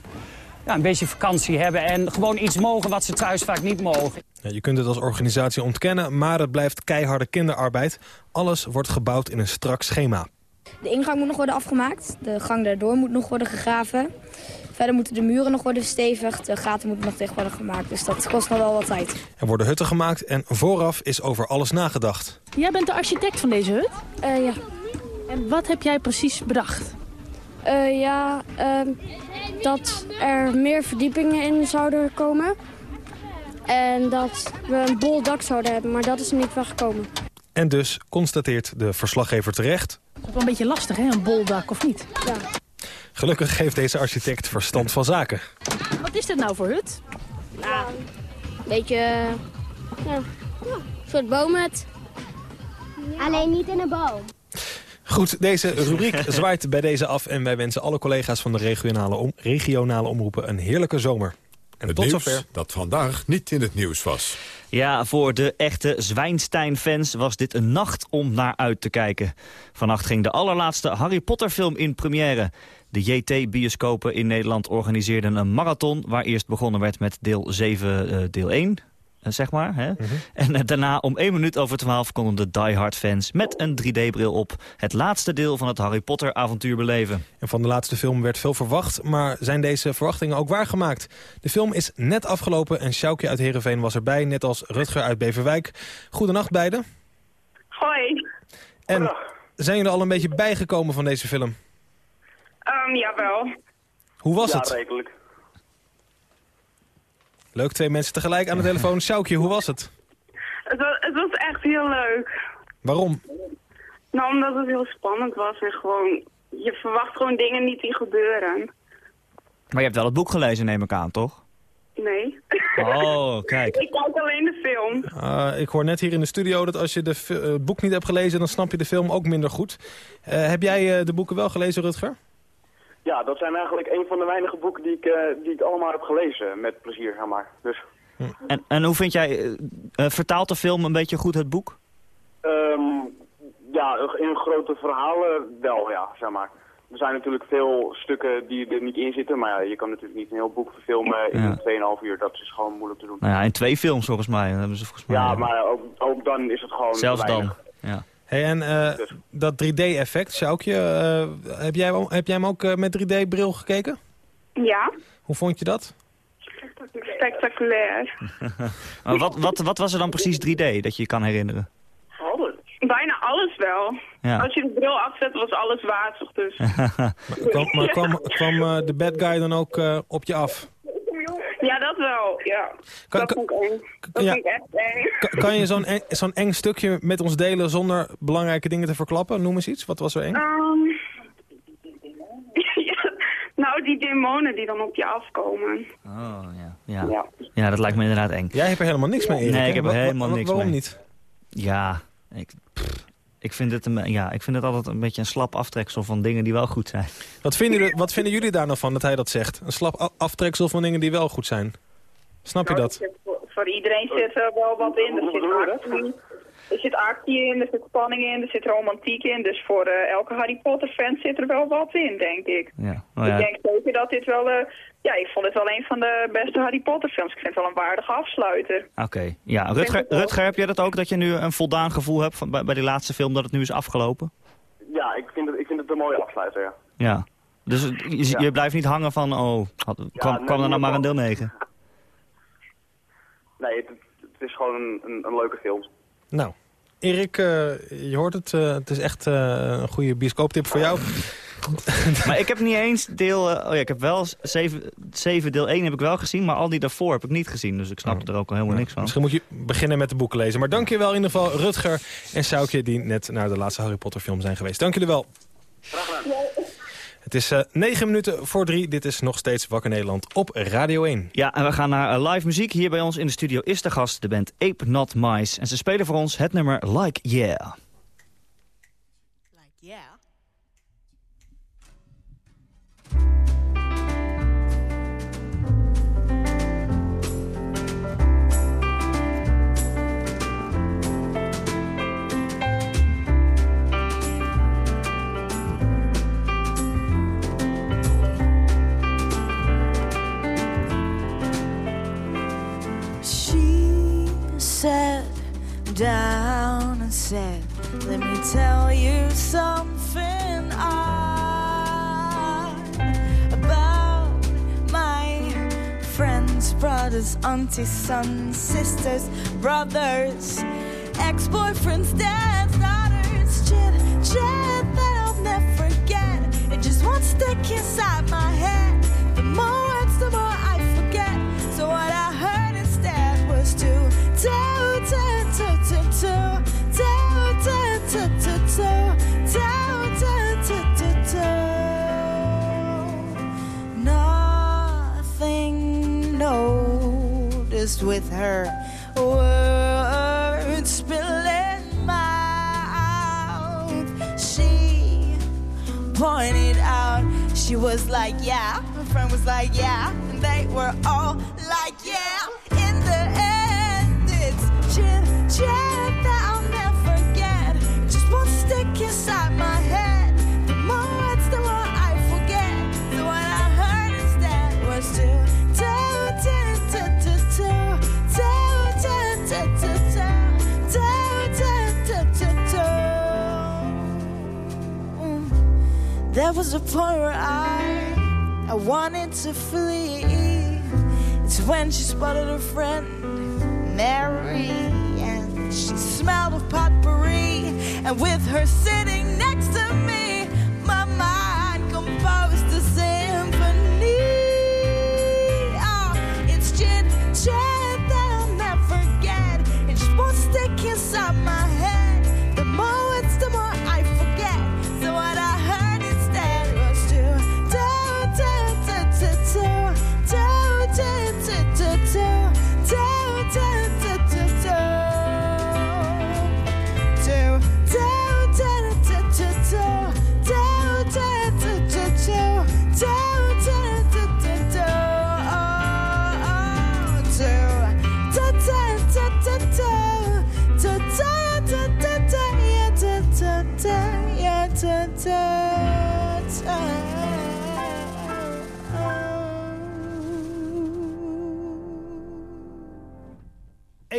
ja, een beetje vakantie hebben en gewoon iets mogen wat ze thuis vaak niet mogen. Ja, je kunt het als organisatie ontkennen, maar het blijft keiharde kinderarbeid. Alles wordt gebouwd in een strak schema. De ingang moet nog worden afgemaakt. De gang daardoor moet nog worden gegraven. Verder moeten de muren nog worden verstevigd. De gaten moeten nog dicht worden gemaakt. Dus dat kost nog wel wat tijd. Er worden hutten gemaakt en vooraf is over alles nagedacht. Jij bent de architect van deze hut? Eh, ja. En wat heb jij precies bedacht? Eh, ja, ehm, dat er meer verdiepingen in zouden komen. En dat we een bol dak zouden hebben, maar dat is er niet van gekomen. En dus constateert de verslaggever terecht... Dat is wel een beetje lastig, hè? Een boldak of niet? Ja. Gelukkig heeft deze architect verstand van zaken. Wat is dit nou voor hut? Nou, een beetje... ja, ja, een soort boomhut. Alleen niet in een boom. Goed, deze rubriek zwaait bij deze af... en wij wensen alle collega's van de regionale, om, regionale omroepen een heerlijke zomer. En Het tot nieuws zover. dat vandaag niet in het nieuws was. Ja, voor de echte Zwijnstein-fans was dit een nacht om naar uit te kijken. Vannacht ging de allerlaatste Harry Potter-film in première. De JT-bioscopen in Nederland organiseerden een marathon... waar eerst begonnen werd met deel 7, eh, deel 1, eh, zeg maar. Hè? En eh, daarna om 1 minuut over 12 konden de die-hard-fans... met een 3D-bril op het laatste deel van het Harry Potter-avontuur beleven. En van de laatste film werd veel verwacht, maar zijn deze verwachtingen ook waargemaakt? De film is net afgelopen en Sjoukje uit Heerenveen was erbij, net als Rutger uit Beverwijk. Goedenacht beiden. Hoi. En zijn jullie al een beetje bijgekomen van deze film? Um, jawel. Hoe was ja, het? redelijk. Leuk, twee mensen tegelijk aan de telefoon. Sjoukje, hoe was het? Het was, het was echt heel leuk. Waarom? Nou, omdat het heel spannend was en gewoon... Je verwacht gewoon dingen niet die gebeuren. Maar je hebt wel het boek gelezen, neem ik aan, toch? Nee. Oh, kijk. Ik kijk alleen de film. Uh, ik hoor net hier in de studio dat als je het uh, boek niet hebt gelezen... dan snap je de film ook minder goed. Uh, heb jij de boeken wel gelezen, Rutger? Ja, dat zijn eigenlijk een van de weinige boeken die ik, die ik allemaal heb gelezen. Met plezier, zeg maar. Dus... En, en hoe vind jij... vertaalt de film een beetje goed het boek? Um, ja, in grote verhalen wel, ja, zeg maar. Er zijn natuurlijk veel stukken die er niet in zitten, maar ja, je kan natuurlijk niet een heel boek verfilmen in ja. 2,5 uur. Dat is gewoon moeilijk te doen. Nou ja, in twee films volgens mij. Hebben ze volgens mij ja, maar ook, ook dan is het gewoon Zelfs dan, ja. Hey, en uh, dus. dat 3D-effect, Sjoukje, uh, heb, jij, heb jij hem ook uh, met 3D-bril gekeken? Ja. Hoe vond je dat? Spectaculair. maar wat, wat, wat was er dan precies 3D dat je je kan herinneren? Bijna alles wel. Ja. Als je de bril afzet, was alles wazig dus. maar kwam, maar kwam, kwam uh, de bad guy dan ook uh, op je af? Ja, dat wel, ja. Kan, dat vond ik eng. Dat ja, vind ik echt eng. Kan, kan je zo'n eng, zo eng stukje met ons delen zonder belangrijke dingen te verklappen? Noem eens iets, wat was er eng? Um, ja, nou, die demonen die dan op je afkomen. Oh, ja. Ja. ja. ja dat lijkt me inderdaad eng. Jij hebt er helemaal niks mee, Erik, Nee, ik heb er helemaal niks waarom mee. niet? Ja, Ik, pff, ik, vind het een, ja, ik vind het altijd een beetje een slap aftreksel van dingen die wel goed zijn. Wat vinden, jullie, wat vinden jullie daar nou van dat hij dat zegt? Een slap aftreksel van dingen die wel goed zijn. Snap je Nou, dat? voor- iedereen zit er wel wat in. Er zit actie, er zit actie in, er zit spanning in, er zit romantiek in. Dus voor eh, elke Harry Potter fan zit er wel wat in, denk ik. Ja. Oh, ja. Ik denk zeker dat dit wel... eh, ja, ik vond het wel een van de beste Harry Potter films. Ik vind het wel een waardige afsluiter. Oké, ja. Rutger, Rutger, heb jij dat ook, dat je nu een voldaan gevoel hebt van, bij, bij die laatste film dat het nu is afgelopen? Ja, ik vind het, ik vind het een mooie afsluiter, ja. Ja. Dus je, Ja. je blijft niet hangen van, oh, had, kwam, nee, kwam er nou maar een deel niet 9? Nee, het, het is gewoon een, een, een leuke film. Nou, Erik, eh, je hoort het. eh, het is echt eh, een goede bioscooptip voor jou. maar ik heb niet eens deel... eh, oh ja, ik heb wel 7, 7 deel 1 heb ik wel gezien, maar al die daarvoor heb ik niet gezien. Dus ik snap er ook al helemaal niks van. Misschien moet je beginnen met de boeken lezen. Maar dank je wel in ieder geval Rutger en Saukje... die net naar de laatste Harry Potter film zijn geweest. Dank jullie wel. Het is eh 9 minuten voor drie. Dit is nog steeds Wakker Nederland op Radio 1. Ja, en we gaan naar eh, live muziek. Hier bij ons in de studio is de gast, de band Ape Not Mice. En ze spelen voor ons het nummer Like Yeah. Sat down and said, Let me tell you something odd about my friends, brothers, aunties, sons, sisters, brothers, ex boyfriends, dads, daughters, chit chat that I'll never forget. It just won't stick inside my head. Noticed with her words spilling mouth. She pointed out she was like, yeah. Her friend was like, yeah. And they were all There was a point where I, I wanted to flee. It's when she spotted her friend, Mary, and she smelled of potpourri. And with her sitting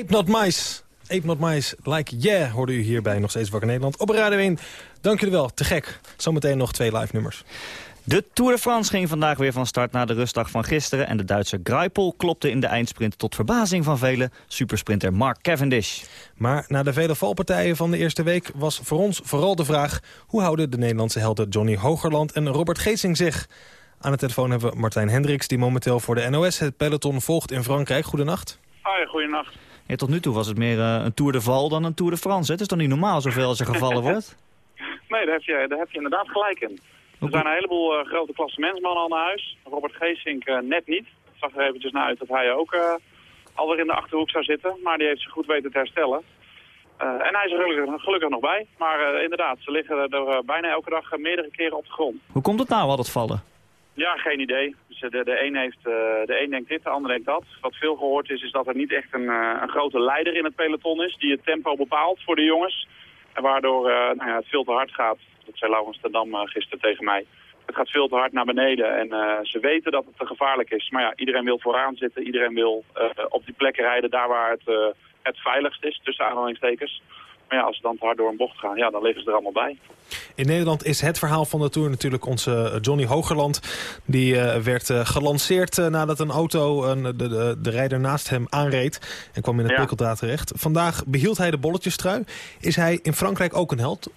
Ape Not Mice. Ape Not Mice, like yeah, hoorde u hierbij nog steeds Wakker Nederland op Radio 1. Dank jullie wel, te gek. Zometeen nog twee live nummers. De Tour de France ging vandaag weer van start na de rustdag van gisteren... en de Duitse Greipel klopte in de eindsprint tot verbazing van velen... supersprinter Mark Cavendish. Maar na de vele valpartijen van de eerste week was voor ons vooral de vraag... hoe houden de Nederlandse helden Johnny Hogerland en Robert Geesing zich? Aan de telefoon hebben we Martijn Hendricks, die momenteel voor de NOS het peloton volgt in Frankrijk. Goedenacht. Hoi, goedenacht. Ja, tot nu toe was het meer eh, een Tour de Val dan een Tour de France. hè? Het is toch niet normaal zoveel als er gevallen wordt? Nee, daar heb je, daar heb je inderdaad gelijk in. Er zijn een heleboel eh, grote klassementsmannen al naar huis. Robert Geesink eh, net niet. Het zag er eventjes naar uit dat hij ook eh, alweer in de Achterhoek zou zitten. Maar die heeft zich goed weten te herstellen. En hij is er gelukkig, gelukkig nog bij. Maar inderdaad, ze liggen er bijna elke dag meerdere keren op de grond. Hoe komt het nou al dat vallen? Ja, geen idee. Dus eh, de, de, een heeft, eh, de een denkt dit, de ander denkt dat. Wat veel gehoord is, is dat er niet echt een, eh, een grote leider in het peloton is... die het tempo bepaalt voor de jongens. En waardoor nou ja, het veel te hard gaat. Dat zei Laurens ten Dam gisteren tegen mij. Het gaat veel te hard naar beneden en ze weten dat het te gevaarlijk is. Maar ja, iedereen wil vooraan zitten. Iedereen wil op die plekken rijden daar waar het, het veiligst is, tussen aanhalingstekens. Maar ja, als ze dan te hard door een bocht gaan, ja, dan liggen ze er allemaal bij. In Nederland is het verhaal van de Tour natuurlijk onze eh, Johnny Hogerland. Die eh, werd eh, gelanceerd nadat een auto een, de, de, de rijder naast hem aanreed. En kwam in het Ja. prikkeldraad terecht. Vandaag behield hij de bolletjestrui. Is hij in Frankrijk ook een held?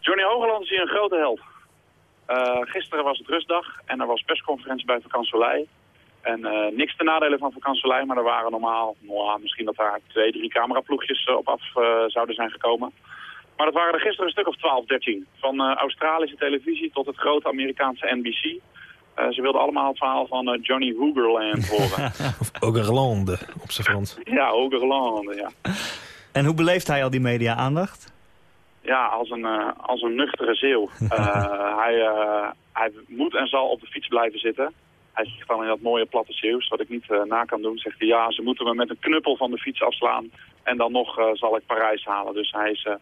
Johnny Hogeland is hier een grote held. Gisteren was het rustdag en er was persconferentie bij Vakansolei. En eh, niks ten nadele van Vakansolei, maar er waren normaal, nou, ja, misschien dat daar twee, drie cameraploegjes eh, op af eh, zouden zijn gekomen. Maar dat waren er gisteren een stuk of 12, 13. Van eh, Australische televisie tot het grote Amerikaanse NBC. Eh, ze wilden allemaal het verhaal van eh, Johnny Hoogerland horen. Of Hogerlande op zijn Frans. ja, Hoogerland, ja. En hoe beleeft hij al die media-aandacht? Ja, als een, eh, als een nuchtere zeeuw. Eh, hij, eh, hij moet en zal op de fiets blijven zitten. Hij zegt dan in dat mooie platte Zeeuws, wat ik niet eh, na kan doen, zegt hij... ja, ze moeten me met een knuppel van de fiets afslaan en dan nog eh, zal ik Parijs halen. Dus hij is, eh,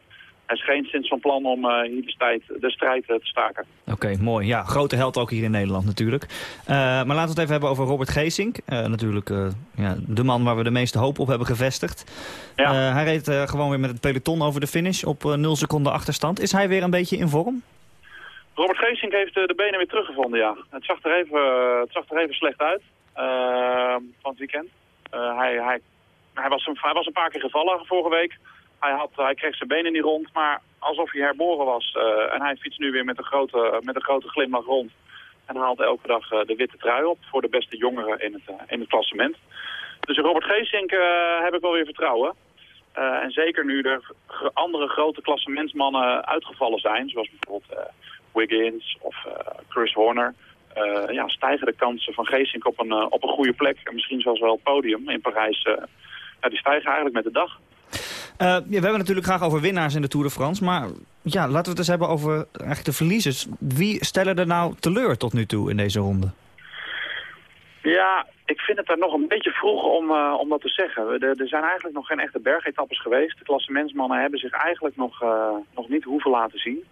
hij is geen sinds van plan om hier de strijd, de strijd te staken. Oké, mooi. Ja, grote held ook hier in Nederland natuurlijk. Maar laten we het even hebben over Robert Geesink. Natuurlijk ja, de man waar we de meeste hoop op hebben gevestigd. Eh, hij reed gewoon weer met het peloton over de finish op eh, 0 seconden achterstand. Is hij weer een beetje in vorm? Robert Geesink heeft eh, de benen weer teruggevonden, ja. Het zag er even, eh, het zag er even slecht uit eh, van het weekend. Hij, hij, hij, was een, was een paar keer gevallen vorige week. Hij, had, hij kreeg zijn benen niet rond, maar alsof hij herboren was. en hij fietst nu weer met een grote, met een grote glimlach rond. En haalt elke dag de witte trui op voor de beste jongeren in het, in het klassement. Dus Robert Geesink heb ik wel weer vertrouwen. En zeker nu er andere grote klassementsmannen uitgevallen zijn, zoals bijvoorbeeld Wiggins of eh, Chris Horner, eh, ja, stijgen de kansen van Geesink op een, eh, op een goede plek. En misschien zelfs wel het podium in Parijs. ja, die stijgen eigenlijk met de dag. Ja, we hebben natuurlijk graag over winnaars in de Tour de France. Maar ja, laten we het eens hebben over eigenlijk de verliezers. Wie stellen er nou teleur tot nu toe in deze ronde? Ja, ik vind het daar nog een beetje vroeg om, om dat te zeggen. Er, er zijn eigenlijk nog geen echte bergetappes geweest. De klassementsmannen hebben zich eigenlijk nog, nog niet hoeven laten zien.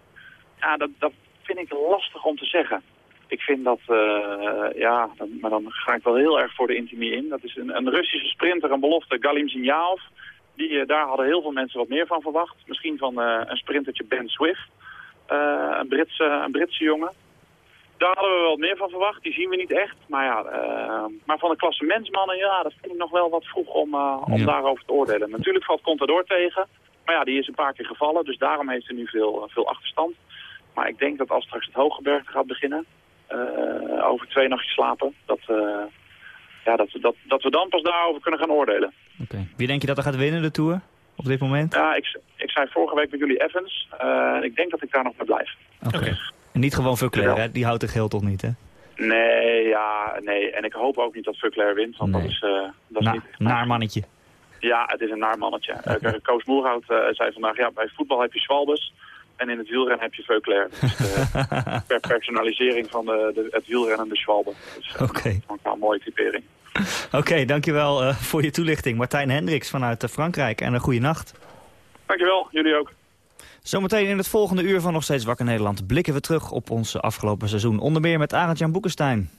Ja, dat, dat vind ik lastig om te zeggen. Ik vind dat, eh, ja, dan, maar dan ga ik wel heel erg voor de intimie in. Dat is een, een Russische sprinter, een belofte, Galim Zinyaov. Die, eh, daar hadden heel veel mensen wat meer van verwacht. Misschien van eh, een sprintertje Ben Swift, een, Britse, een Britse jongen. Daar hadden we wel meer van verwacht. Die zien we niet echt. Maar, ja, maar van de klassementsmannen, ja, dat vind ik nog wel wat vroeg om, om Ja. daarover te oordelen. Natuurlijk valt Contador tegen. Maar ja, die is een paar keer gevallen. Dus daarom heeft hij nu veel, veel achterstand. Maar ik denk dat als straks het Hogebergte gaat beginnen, eh, over twee nachtjes slapen, dat, eh, ja, dat, dat, dat we dan pas daarover kunnen gaan oordelen. Oké. Wie denk je dat er gaat winnen de Tour op dit moment? Ja, ik, ik zei vorige week met jullie Evans. eh, en ik denk dat ik daar nog bij blijf. Oké. En niet gewoon Vuclair, hè? Die houdt de geel toch niet, hè? Nee, ja, nee. En ik hoop ook niet dat Vuclair wint, want dat is, eh, dat is Na, niet... naar mannetje. Ja, het is een naar mannetje. Eh, Koos Moerhout eh, zei vandaag, ja, bij voetbal heb je Schwalbes en in het wielrennen heb je Veuclair. Dus de per personalisering van de, de, het wielrennen de Schwalbe. Dus Oké. dat is wel een mooie typering. Oké, dankjewel eh, voor je toelichting. Martijn Hendricks vanuit eh, Frankrijk. En een goede nacht. Dankjewel, jullie ook. Zometeen in het volgende uur van Nog Steeds Wakker Nederland... blikken we terug op ons afgelopen seizoen. Onder meer met Arend-Jan Boekenstein.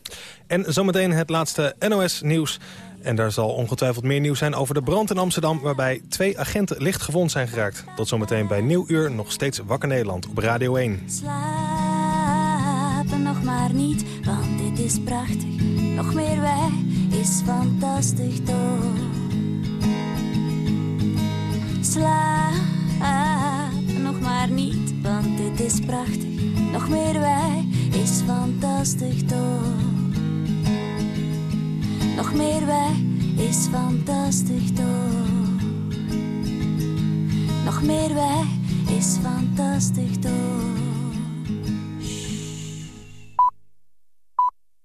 En zometeen het laatste NOS-nieuws. En daar zal ongetwijfeld meer nieuws zijn over de brand in Amsterdam... waarbij twee agenten licht gewond zijn geraakt. Tot zometeen bij Nieuw Uur nog steeds Wakker Nederland op Radio 1. Slapen nog maar niet, want dit is prachtig. Nog meer wij is fantastisch toch. Slapen nog maar niet, want dit is prachtig. Nog meer wij is fantastisch toch. Nog meer wij is fantastisch toch. Nog meer wij is fantastisch toch.